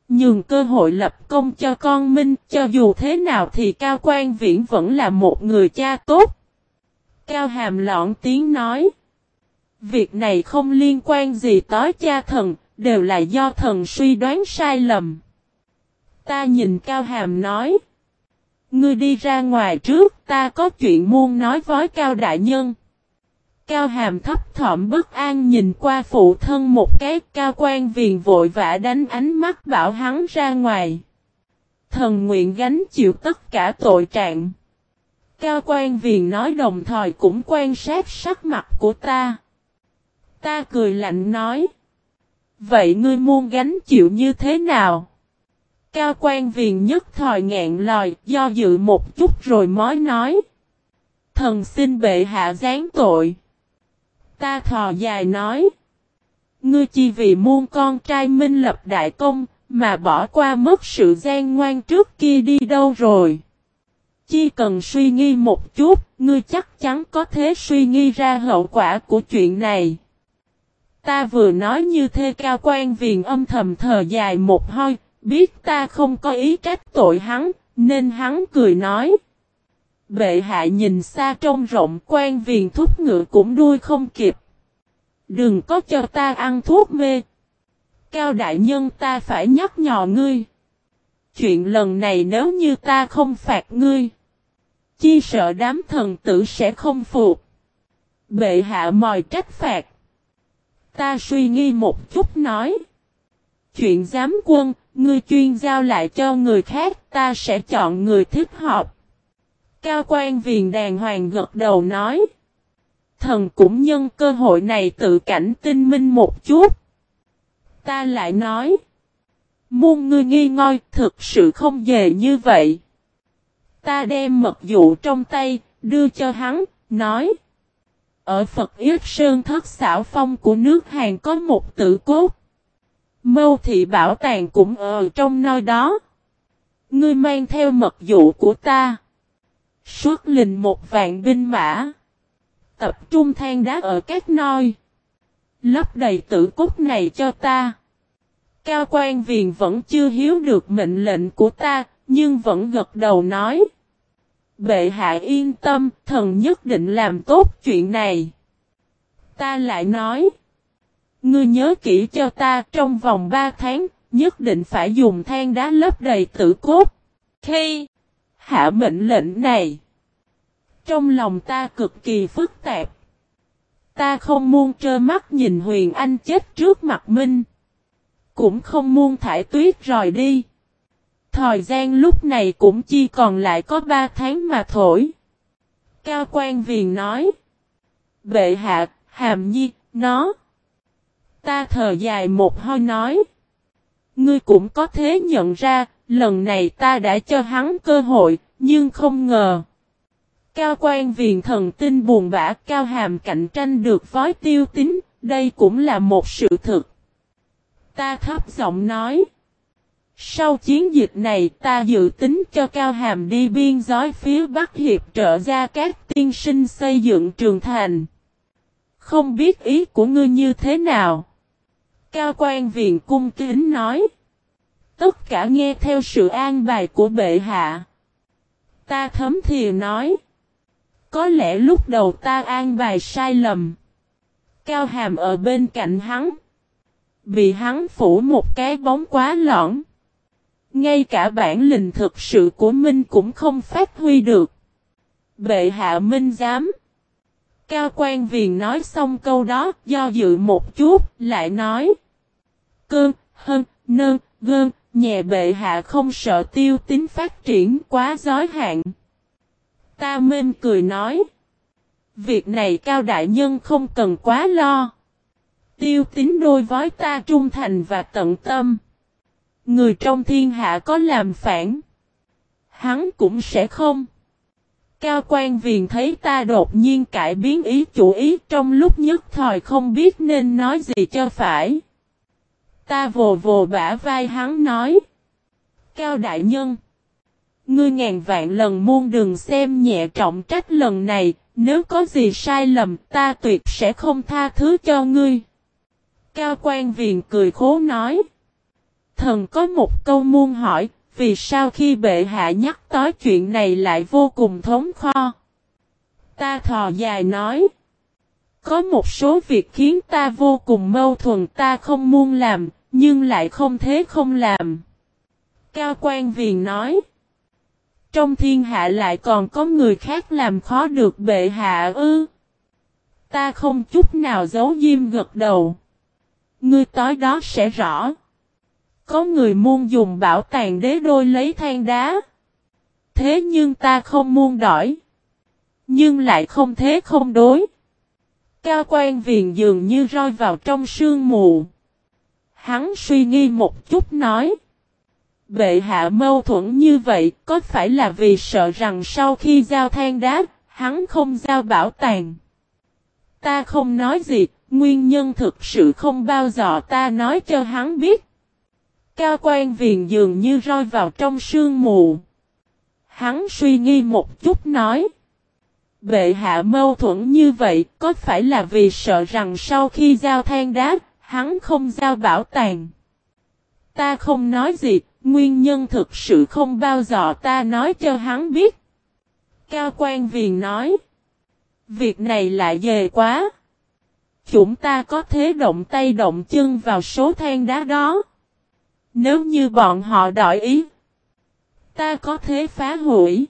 Nhường cơ hội lập công cho con Minh, cho dù thế nào thì Cao Quan Viễn vẫn là một người cha tốt. Cao Hàm lọn tiếng nói. Việc này không liên quan gì tới cha thần, đều là do thần suy đoán sai lầm. Ta nhìn Cao Hàm nói. Ngươi đi ra ngoài trước, ta có chuyện muôn nói với Cao Đại Nhân. Cao Hàm thấp thỏm bất an nhìn qua phụ thân một cái cao quan viền vội vã đánh ánh mắt bảo hắn ra ngoài. Thần nguyện gánh chịu tất cả tội trạng. Cao quan viền nói đồng thời cũng quan sát sắc mặt của ta. Ta cười lạnh nói. Vậy ngươi muốn gánh chịu như thế nào? Cao quan viền nhất thòi ngạn lòi, do dự một chút rồi mới nói. Thần xin bệ hạ gián tội. Ta thò dài nói. Ngươi chỉ vì muôn con trai minh lập đại công, mà bỏ qua mất sự gian ngoan trước kia đi đâu rồi. Chỉ cần suy nghi một chút, ngươi chắc chắn có thể suy nghi ra hậu quả của chuyện này. Ta vừa nói như thế cao quan viền âm thầm thờ dài một hơi, biết ta không có ý trách tội hắn, nên hắn cười nói. Bệ hạ nhìn xa trông rộng quan viền thuốc ngựa cũng đuôi không kịp. Đừng có cho ta ăn thuốc mê. Cao đại nhân ta phải nhắc nhò ngươi. Chuyện lần này nếu như ta không phạt ngươi. Chi sợ đám thần tử sẽ không phục. Bệ hạ mòi trách phạt. Ta suy nghi một chút nói. Chuyện giám quân, ngươi chuyên giao lại cho người khác, ta sẽ chọn người thích hợp. Cao quan viền đàng hoàng gật đầu nói. Thần cũng nhân cơ hội này tự cảnh tinh minh một chút. Ta lại nói. Muôn ngươi nghi ngôi thực sự không về như vậy. Ta đem mật dụ trong tay, đưa cho hắn, nói. Ở Phật Yết Sơn thất xảo phong của nước Hàn có một tử cốt. Mâu thị bảo tàng cũng ở trong nơi đó. Ngươi mang theo mật dụ của ta. Xuất lình một vạn binh mã. Tập trung than đá ở các nơi. Lấp đầy tử cốt này cho ta. Cao quan viền vẫn chưa hiếu được mệnh lệnh của ta, nhưng vẫn gật đầu nói. Bệ hạ yên tâm, thần nhất định làm tốt chuyện này. Ta lại nói. Ngươi nhớ kỹ cho ta trong vòng 3 tháng, nhất định phải dùng than đá lấp đầy tử cốt. Khi hạ mệnh lệnh này, trong lòng ta cực kỳ phức tạp. Ta không muốn trơ mắt nhìn Huyền Anh chết trước mặt Minh. Cũng không muốn thải tuyết rời đi. Thời gian lúc này cũng chỉ còn lại có 3 tháng mà thổi. Cao quan viền nói. Bệ hạ, hàm nhi, nó. Ta thở dài một hơi nói. Ngươi cũng có thế nhận ra, lần này ta đã cho hắn cơ hội, nhưng không ngờ. Cao quan viền thần tinh buồn bã cao hàm cạnh tranh được vói tiêu tính, đây cũng là một sự thực. Ta thấp giọng nói. Sau chiến dịch này, ta dự tính cho Cao Hàm đi biên giới phía Bắc Hiệp trợ ra các tiên sinh xây dựng trường thành. Không biết ý của ngươi như thế nào? Cao quan viện cung kính nói. Tất cả nghe theo sự an bài của bệ hạ. Ta thấm thì nói. Có lẽ lúc đầu ta an bài sai lầm. Cao hàm ở bên cạnh hắn. Bị hắn phủ một cái bóng quá lõng. Ngay cả bản lĩnh thực sự của Minh cũng không phát huy được. Bệ hạ Minh dám. Cao quan viền nói xong câu đó, do dự một chút, lại nói. Cơn, hơn, nơn, gơn, nhẹ bệ hạ không sợ tiêu tính phát triển quá giới hạn. Ta minh cười nói. Việc này cao đại nhân không cần quá lo. Tiêu tính đôi vói ta trung thành và tận tâm. Người trong thiên hạ có làm phản. Hắn cũng sẽ không. Cao quan viền thấy ta đột nhiên cải biến ý chủ ý trong lúc nhất thời không biết nên nói gì cho phải. Ta vồ vồ bả vai hắn nói. Cao đại nhân. Ngươi ngàn vạn lần muôn đường xem nhẹ trọng trách lần này, nếu có gì sai lầm ta tuyệt sẽ không tha thứ cho ngươi. Cao quan viền cười khố nói. Thần có một câu muôn hỏi, vì sao khi bệ hạ nhắc tới chuyện này lại vô cùng thống kho? Ta thò dài nói. Có một số việc khiến ta vô cùng mâu thuẫn ta không muốn làm, nhưng lại không thế không làm. Cao quan viền nói. Trong thiên hạ lại còn có người khác làm khó được bệ hạ ư. Ta không chút nào giấu diêm gật đầu. Ngươi tối đó sẽ rõ. Có người muốn dùng bảo tàng đế đôi lấy than đá. Thế nhưng ta không muốn đổi. Nhưng lại không thế không đối. Cao quan viền dường như rơi vào trong sương mù. Hắn suy nghi một chút nói. Bệ hạ mâu thuẫn như vậy có phải là vì sợ rằng sau khi giao than đá, hắn không giao bảo tàng. Ta không nói gì, nguyên nhân thực sự không bao giờ ta nói cho hắn biết. Cao quan viền dường như rơi vào trong sương mù. Hắn suy nghi một chút nói. Bệ hạ mâu thuẫn như vậy có phải là vì sợ rằng sau khi giao than đá, hắn không giao bảo tàng. Ta không nói gì, nguyên nhân thực sự không bao giờ ta nói cho hắn biết. Cao quan viền nói. Việc này lại dề quá. Chúng ta có thế động tay động chân vào số than đá đó. Nếu như bọn họ đổi ý, ta có thế phá hủy.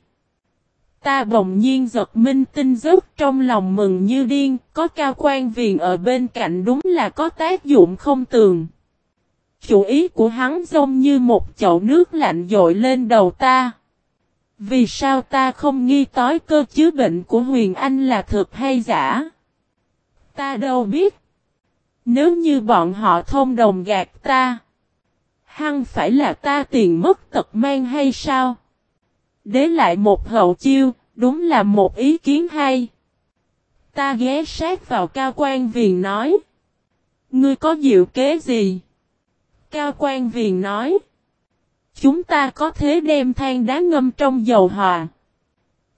Ta bỗng nhiên giật minh tinh giấc trong lòng mừng như điên, có cao quan viền ở bên cạnh đúng là có tác dụng không tường. Chủ ý của hắn giống như một chậu nước lạnh dội lên đầu ta. Vì sao ta không nghi tối cơ chứ bệnh của Huyền Anh là thật hay giả? Ta đâu biết. Nếu như bọn họ thông đồng gạt ta. Hăng phải là ta tiền mất tật mang hay sao? Đế lại một hậu chiêu, đúng là một ý kiến hay. Ta ghé sát vào cao quan viền nói. Ngươi có diệu kế gì? Cao quan viền nói. Chúng ta có thế đem than đá ngâm trong dầu hòa.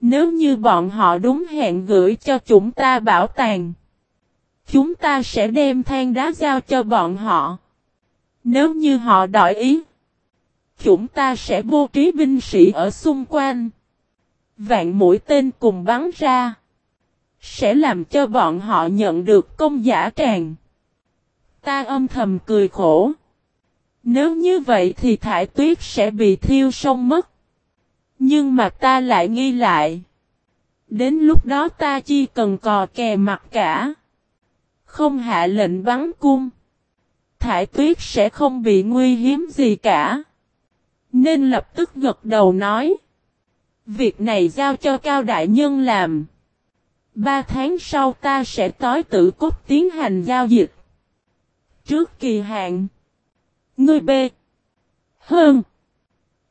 Nếu như bọn họ đúng hẹn gửi cho chúng ta bảo tàng. Chúng ta sẽ đem than đá giao cho bọn họ. Nếu như họ đổi ý, chúng ta sẽ bố trí binh sĩ ở xung quanh. Vạn mũi tên cùng bắn ra. Sẽ làm cho bọn họ nhận được công giả tràng. Ta âm thầm cười khổ. Nếu như vậy thì thải tuyết sẽ bị thiêu sông mất. Nhưng mà ta lại nghi lại. Đến lúc đó ta chỉ cần cò kè mặt cả. Không hạ lệnh bắn cung. Thải tuyết sẽ không bị nguy hiếm gì cả. Nên lập tức gật đầu nói. Việc này giao cho Cao Đại Nhân làm. Ba tháng sau ta sẽ tối tử cốt tiến hành giao dịch. Trước kỳ hạn. Ngươi B. Hơn.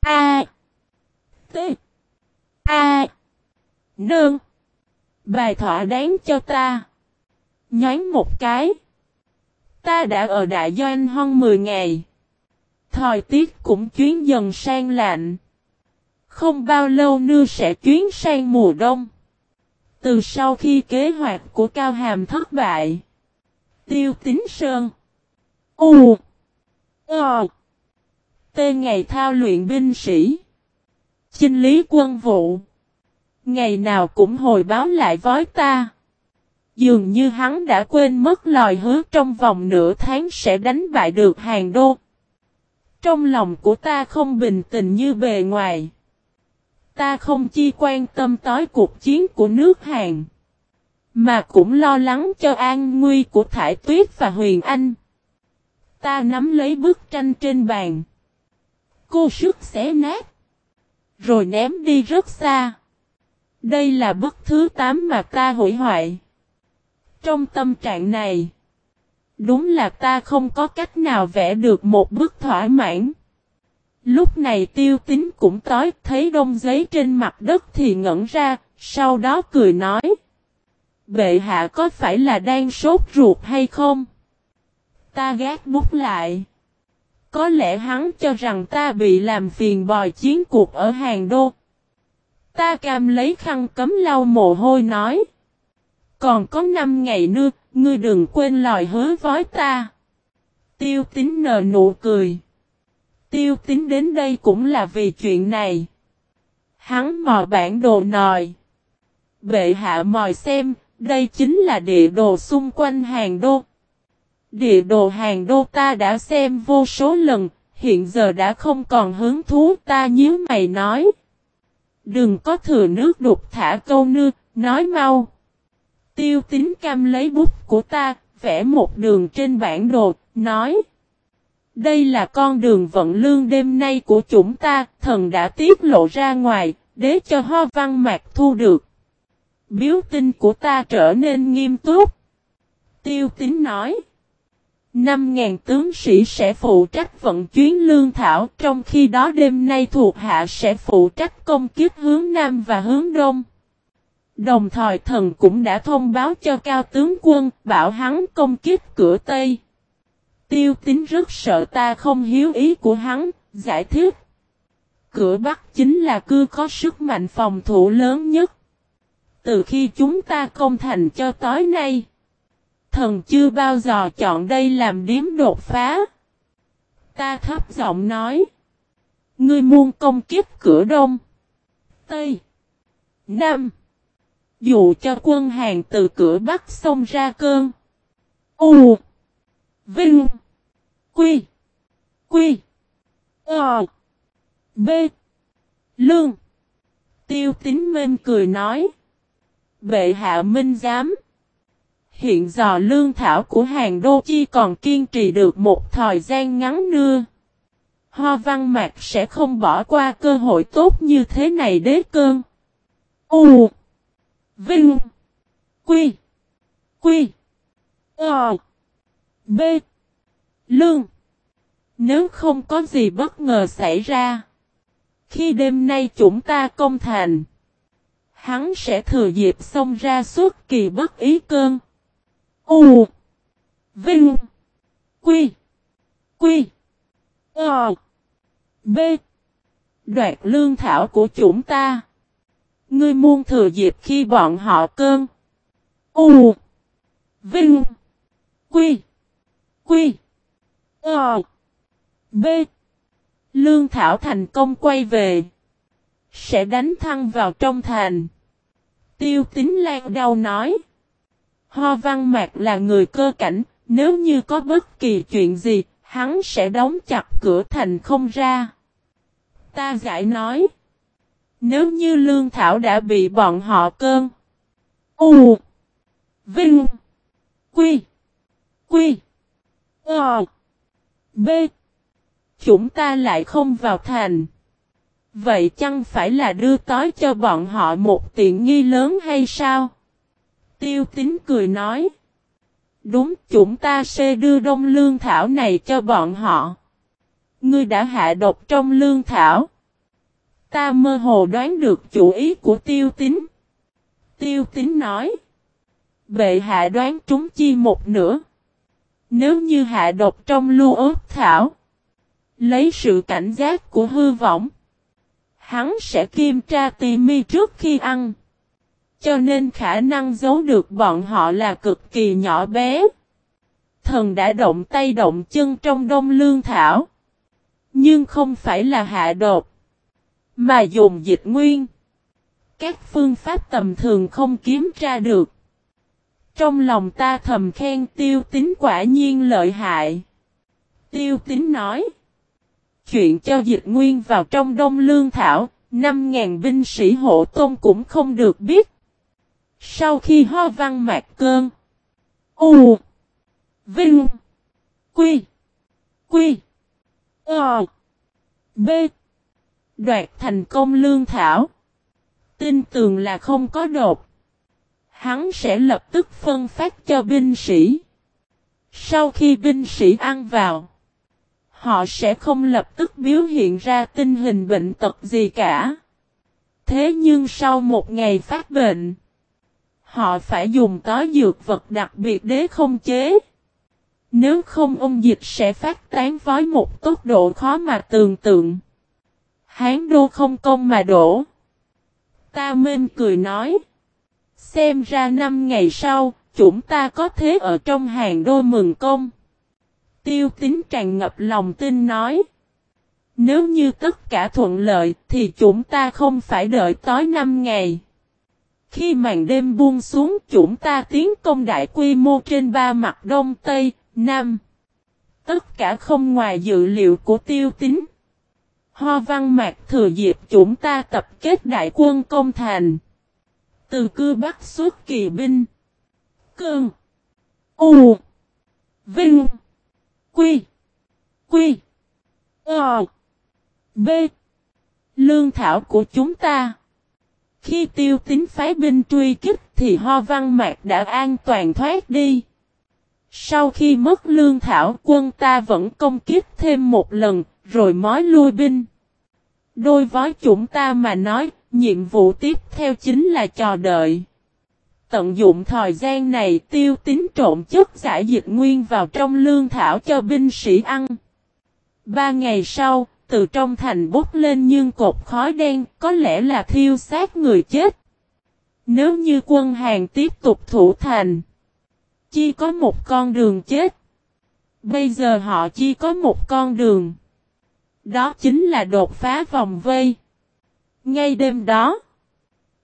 A. T. A. Nương. Bài thỏa đáng cho ta. Nhánh một cái. Ta đã ở đại doanh hơn 10 ngày. Thời tiết cũng chuyến dần sang lạnh. Không bao lâu nữa sẽ chuyến sang mùa đông. Từ sau khi kế hoạch của Cao Hàm thất bại. Tiêu Tính Sơn. U. Ờ. Tê ngày thao luyện binh sĩ. Chinh lý quân vụ. Ngày nào cũng hồi báo lại với ta. Dường như hắn đã quên mất lời hứa trong vòng nửa tháng sẽ đánh bại được hàng đô. Trong lòng của ta không bình tĩnh như bề ngoài. Ta không chi quan tâm tới cuộc chiến của nước Hàn. Mà cũng lo lắng cho an nguy của Thải Tuyết và Huyền Anh. Ta nắm lấy bức tranh trên bàn. Cô sức xé nát. Rồi ném đi rất xa. Đây là bức thứ 8 mà ta hủy hoại. Trong tâm trạng này, đúng là ta không có cách nào vẽ được một bức thỏa mãn. Lúc này tiêu tính cũng tối thấy đông giấy trên mặt đất thì ngẩn ra, sau đó cười nói. Bệ hạ có phải là đang sốt ruột hay không? Ta gác bút lại. Có lẽ hắn cho rằng ta bị làm phiền bòi chiến cuộc ở hàng đô. Ta cam lấy khăn cấm lau mồ hôi nói. Còn có 5 ngày nữa, ngươi đừng quên lời hứa với ta. Tiêu tính nở nụ cười. Tiêu tính đến đây cũng là vì chuyện này. Hắn mò bản đồ nòi. Bệ hạ mòi xem, đây chính là địa đồ xung quanh hàng đô. Địa đồ hàng đô ta đã xem vô số lần, hiện giờ đã không còn hứng thú ta như mày nói. Đừng có thừa nước đục thả câu nư, nói mau. Tiêu tính cam lấy bút của ta, vẽ một đường trên bản đồ, nói. Đây là con đường vận lương đêm nay của chúng ta, thần đã tiết lộ ra ngoài, để cho ho văn mạc thu được. Biếu tinh của ta trở nên nghiêm túc. Tiêu tính nói. Năm ngàn tướng sĩ sẽ phụ trách vận chuyến lương thảo, trong khi đó đêm nay thuộc hạ sẽ phụ trách công kiếp hướng Nam và hướng Đông. Đồng thời thần cũng đã thông báo cho cao tướng quân, bảo hắn công kích cửa Tây. Tiêu tính rất sợ ta không hiếu ý của hắn, giải thích. Cửa Bắc chính là cư có sức mạnh phòng thủ lớn nhất. Từ khi chúng ta công thành cho tối nay, thần chưa bao giờ chọn đây làm điếm đột phá. Ta thấp giọng nói. Ngươi muốn công kiếp cửa Đông, Tây, Nam. Dù cho quân hàng từ cửa Bắc xông ra cơn. U. Vinh. Quy. Quy. Ờ. B. Lương. Tiêu tính mênh cười nói. Bệ hạ minh giám. Hiện giờ lương thảo của hàng đô chi còn kiên trì được một thời gian ngắn nưa Hoa văn mạc sẽ không bỏ qua cơ hội tốt như thế này đế cơn. U. Vinh. Quy. Quy. Ờ. B. Lương. Nếu không có gì bất ngờ xảy ra. Khi đêm nay chúng ta công thành. Hắn sẽ thừa dịp xông ra suốt kỳ bất ý cơn. U. Vinh. Quy. Quy. Ờ. B. Đoạt lương thảo của chúng ta. Ngươi muôn thừa dịp khi bọn họ cơn. U. Vinh. Quy. Quy. Ờ. B. Lương Thảo thành công quay về. Sẽ đánh thăng vào trong thành. Tiêu tính lan đau nói. Ho văn mạc là người cơ cảnh. Nếu như có bất kỳ chuyện gì, hắn sẽ đóng chặt cửa thành không ra. Ta giải nói. Nếu như Lương Thảo đã bị bọn họ cơn. U. Vinh. Quy. Quy. Ờ. B. Chúng ta lại không vào thành. Vậy chăng phải là đưa tối cho bọn họ một tiện nghi lớn hay sao? Tiêu tính cười nói. Đúng, chúng ta sẽ đưa đông lương thảo này cho bọn họ. Ngươi đã hạ độc trong lương thảo. Ta mơ hồ đoán được chủ ý của tiêu tính. Tiêu tính nói. Bệ hạ đoán trúng chi một nửa. Nếu như hạ độc trong lưu ớt thảo. Lấy sự cảnh giác của hư vọng, Hắn sẽ kiểm tra tỉ mi trước khi ăn. Cho nên khả năng giấu được bọn họ là cực kỳ nhỏ bé. Thần đã động tay động chân trong đông lương thảo. Nhưng không phải là hạ độc. Mà dùng dịch nguyên. Các phương pháp tầm thường không kiếm ra được. Trong lòng ta thầm khen tiêu tính quả nhiên lợi hại. Tiêu tính nói. Chuyện cho dịch nguyên vào trong đông lương thảo, 5.000 binh sĩ hộ tôn cũng không được biết. Sau khi ho văn mạc cơn. U. Vinh. Quy. Quy. Ờ. B. Đoạt thành công lương thảo. Tin tưởng là không có đột. Hắn sẽ lập tức phân phát cho binh sĩ. Sau khi binh sĩ ăn vào. Họ sẽ không lập tức biểu hiện ra tình hình bệnh tật gì cả. Thế nhưng sau một ngày phát bệnh. Họ phải dùng có dược vật đặc biệt để không chế. Nếu không, ông dịch sẽ phát tán với một tốc độ khó mà tưởng tượng. Hán đô không công mà đổ. Ta minh cười nói. Xem ra năm ngày sau, chúng ta có thế ở trong hàng đô mừng công. Tiêu tính tràn ngập lòng tin nói. Nếu như tất cả thuận lợi thì chúng ta không phải đợi tối năm ngày. Khi màn đêm buông xuống chúng ta tiến công đại quy mô trên ba mặt đông tây, nam. Tất cả không ngoài dự liệu của tiêu tính. Ho văn mạc thừa dịp chúng ta tập kết đại quân công thành. Từ cư bắc xuất kỳ binh. Cương. U. Vinh. Quy. Quy. Ờ. B. Lương thảo của chúng ta. Khi tiêu tính phái binh truy kích thì ho văn mạc đã an toàn thoát đi. Sau khi mất lương thảo quân ta vẫn công kích thêm một lần, rồi mói lui binh. Đôi với chúng ta mà nói, nhiệm vụ tiếp theo chính là chờ đợi. Tận dụng thời gian này tiêu tính trộn chất giải dịch nguyên vào trong lương thảo cho binh sĩ ăn. Ba ngày sau, từ trong thành bốc lên nhưng cột khói đen có lẽ là thiêu xác người chết. Nếu như quân hàng tiếp tục thủ thành, chỉ có một con đường chết. Bây giờ họ chỉ có một con đường. Đó chính là đột phá vòng vây. Ngay đêm đó,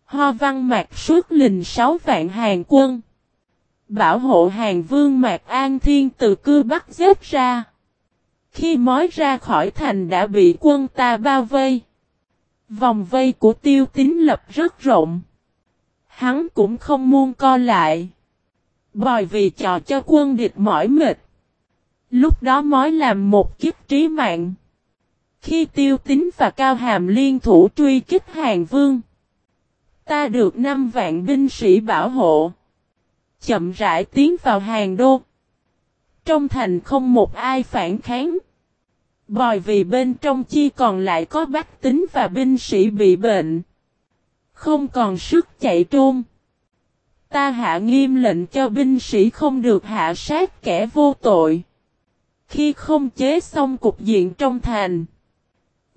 Ho Văn Mạc suốt lình sáu vạn hàng quân. Bảo hộ hàng vương Mạc An Thiên từ cư bắc giết ra. Khi mói ra khỏi thành đã bị quân ta bao vây. Vòng vây của tiêu tín lập rất rộng. Hắn cũng không muốn co lại. Bòi vì trò cho quân địch mỏi mệt. Lúc đó mói làm một kiếp trí mạng. Khi tiêu tính và cao hàm liên thủ truy kích hàng vương. Ta được 5 vạn binh sĩ bảo hộ. Chậm rãi tiến vào hàng đô. Trong thành không một ai phản kháng. Bòi vì bên trong chi còn lại có bách tính và binh sĩ bị bệnh. Không còn sức chạy trôn. Ta hạ nghiêm lệnh cho binh sĩ không được hạ sát kẻ vô tội. Khi không chế xong cục diện trong thành.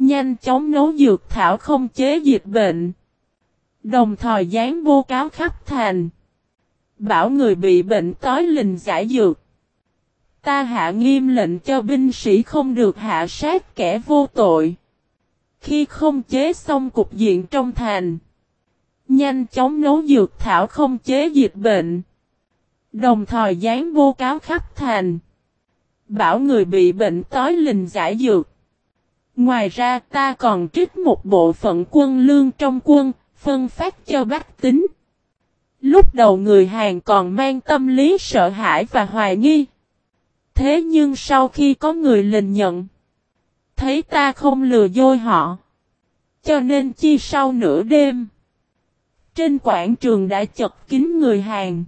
Nhanh chóng nấu dược thảo không chế dịch bệnh. Đồng thời dán vô cáo khắp thành. Bảo người bị bệnh tối lình giải dược. Ta hạ nghiêm lệnh cho binh sĩ không được hạ sát kẻ vô tội. Khi không chế xong cục diện trong thành. Nhanh chóng nấu dược thảo không chế dịch bệnh. Đồng thời dán vô cáo khắp thành. Bảo người bị bệnh tối lình giải dược. Ngoài ra ta còn trích một bộ phận quân lương trong quân, phân phát cho bách tính. Lúc đầu người Hàn còn mang tâm lý sợ hãi và hoài nghi. Thế nhưng sau khi có người lình nhận, thấy ta không lừa dối họ. Cho nên chi sau nửa đêm, trên quảng trường đã chật kín người Hàn.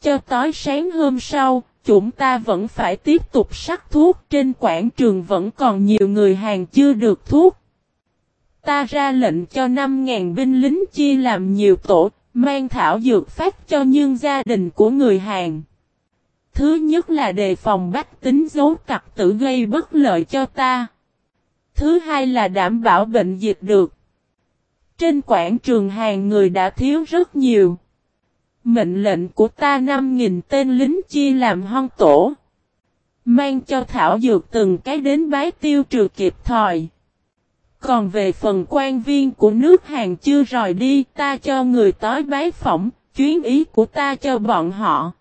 Cho tối sáng hôm sau, chúng ta vẫn phải tiếp tục sắc thuốc trên quảng trường vẫn còn nhiều người hàng chưa được thuốc. Ta ra lệnh cho 5.000 binh lính chia làm nhiều tổ, Mang thảo dược phát cho nhân gia đình của người hàng Thứ nhất là đề phòng bách tính dấu cặc tử gây bất lợi cho ta. Thứ hai là đảm bảo bệnh dịch được. Trên quảng trường hàng người đã thiếu rất nhiều. Mệnh lệnh của ta 5.000 tên lính chia làm hon tổ. Mang cho thảo dược từng cái đến bái tiêu trừ kịp thời. Còn về phần quan viên của nước hàng chưa rời đi ta cho người tới bái phỏng, chuyến ý của ta cho bọn họ.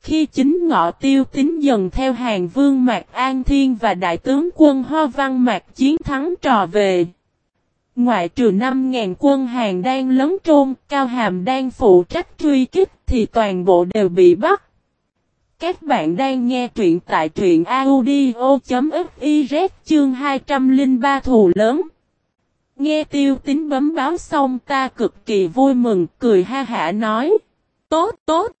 Khi chính ngọ tiêu tính dần theo hàng vương Mạc An Thiên và đại tướng quân Ho Văn Mạc chiến thắng trò về. Ngoại trừ 5.000 quân hàng đang lấn trôn, Cao Hàm đang phụ trách truy kích thì toàn bộ đều bị bắt. Các bạn đang nghe truyện tại truyện audio.fiz chương 203 thù lớn. Nghe tiêu tính bấm báo xong ta cực kỳ vui mừng, cười ha hả nói. Tốt, tốt.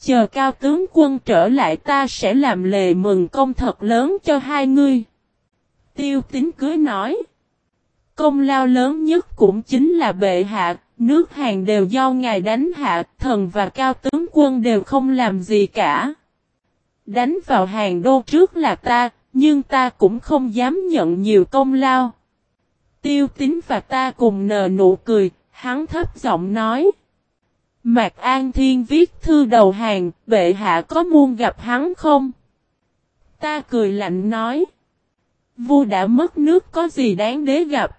Chờ cao tướng quân trở lại ta sẽ làm lề mừng công thật lớn cho hai ngươi. Tiêu tính cưới nói. Công lao lớn nhất cũng chính là bệ hạ, nước hàng đều do ngài đánh hạ, thần và cao tướng quân đều không làm gì cả. Đánh vào hàng đô trước là ta, nhưng ta cũng không dám nhận nhiều công lao. Tiêu tính và ta cùng nở nụ cười, hắn thấp giọng nói. Mạc An Thiên viết thư đầu hàng, bệ hạ có muốn gặp hắn không? Ta cười lạnh nói. Vua đã mất nước có gì đáng đế gặp.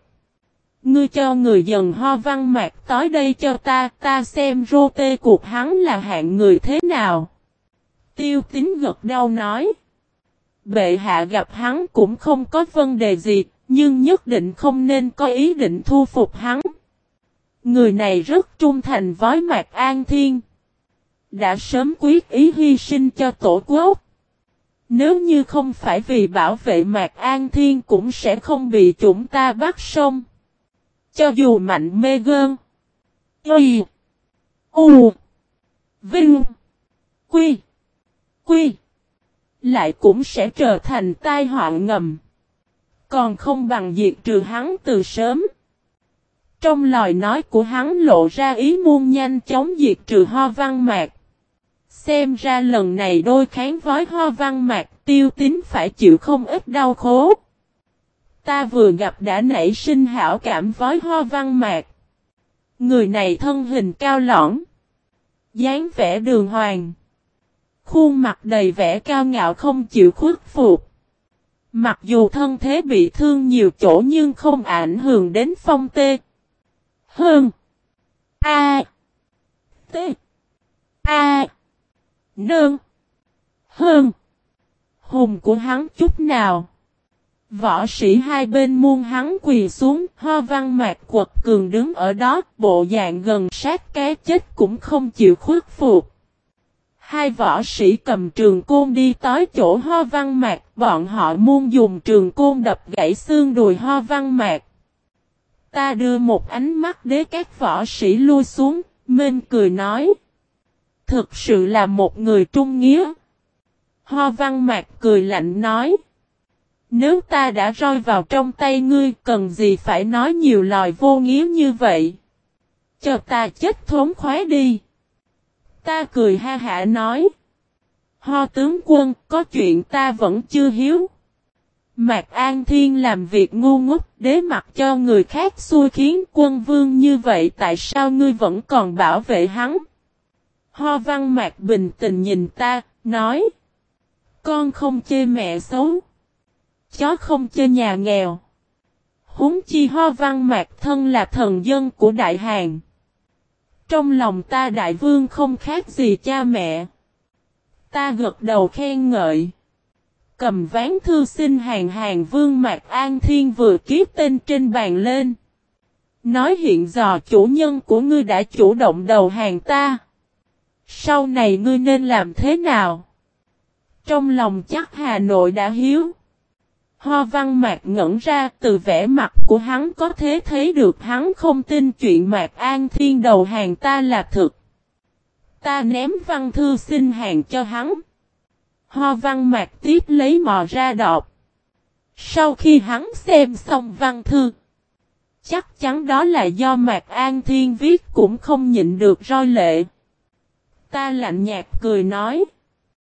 Ngươi cho người dần ho văn mạc tới đây cho ta, ta xem rô tê cuộc hắn là hạng người thế nào. Tiêu tín gật đau nói. Bệ hạ gặp hắn cũng không có vấn đề gì, nhưng nhất định không nên có ý định thu phục hắn. Người này rất trung thành với Mạc An Thiên. Đã sớm quyết ý hy sinh cho tổ quốc. Nếu như không phải vì bảo vệ Mạc An Thiên cũng sẽ không bị chúng ta bắt sông. Cho dù mạnh mê gơn. Y. U. Vinh. Quy. Quy. Lại cũng sẽ trở thành tai họa ngầm. Còn không bằng diệt trừ hắn từ sớm. Trong lời nói của hắn lộ ra ý muôn nhanh chóng diệt trừ ho văn mạc. Xem ra lần này đôi kháng với ho văn mạc tiêu tính phải chịu không ít đau khổ. Ta vừa gặp đã nảy sinh hảo cảm với ho văn mạc. Người này thân hình cao lõng. dáng vẻ đường hoàng. Khuôn mặt đầy vẻ cao ngạo không chịu khuất phục. Mặc dù thân thế bị thương nhiều chỗ nhưng không ảnh hưởng đến phong tê. Hơn. A. T. A. Nương. Hơn. Hùng của hắn chút nào. Võ sĩ hai bên muôn hắn quỳ xuống, ho văn mạc quật cường đứng ở đó, bộ dạng gần sát cái chết cũng không chịu khuất phục. Hai võ sĩ cầm trường côn đi tới chỗ ho văn mạc, bọn họ muôn dùng trường côn đập gãy xương đùi ho văn mạc. Ta đưa một ánh mắt đế các võ sĩ lui xuống, Minh cười nói. Thực sự là một người trung nghĩa. Ho văn mạc cười lạnh nói. Nếu ta đã rơi vào trong tay ngươi cần gì phải nói nhiều lời vô nghĩa như vậy. Cho ta chết thốn khoái đi. Ta cười ha hả nói. Ho tướng quân có chuyện ta vẫn chưa hiếu. Mạc An Thiên làm việc ngu ngốc đế mặt cho người khác xui khiến quân vương như vậy tại sao ngươi vẫn còn bảo vệ hắn? Ho văn Mạc bình tình nhìn ta, nói. Con không chê mẹ xấu. Chó không chơi nhà nghèo. Húng chi ho văn Mạc thân là thần dân của Đại Hàn. Trong lòng ta đại vương không khác gì cha mẹ. Ta gật đầu khen ngợi. Cầm ván thư xin hàng hàng vương Mạc An Thiên vừa kiếp tên trên bàn lên. Nói hiện giờ chủ nhân của ngươi đã chủ động đầu hàng ta. Sau này ngươi nên làm thế nào? Trong lòng chắc Hà Nội đã hiếu. Ho văn mạc ngẩn ra, từ vẻ mặt của hắn có thể thấy được hắn không tin chuyện mạc an thiên đầu hàng ta là thực. Ta ném văn thư xin hàng cho hắn. Ho văn mạc tiếp lấy mò ra đọc. Sau khi hắn xem xong văn thư. Chắc chắn đó là do Mạc An Thiên viết cũng không nhịn được roi lệ. Ta lạnh nhạt cười nói.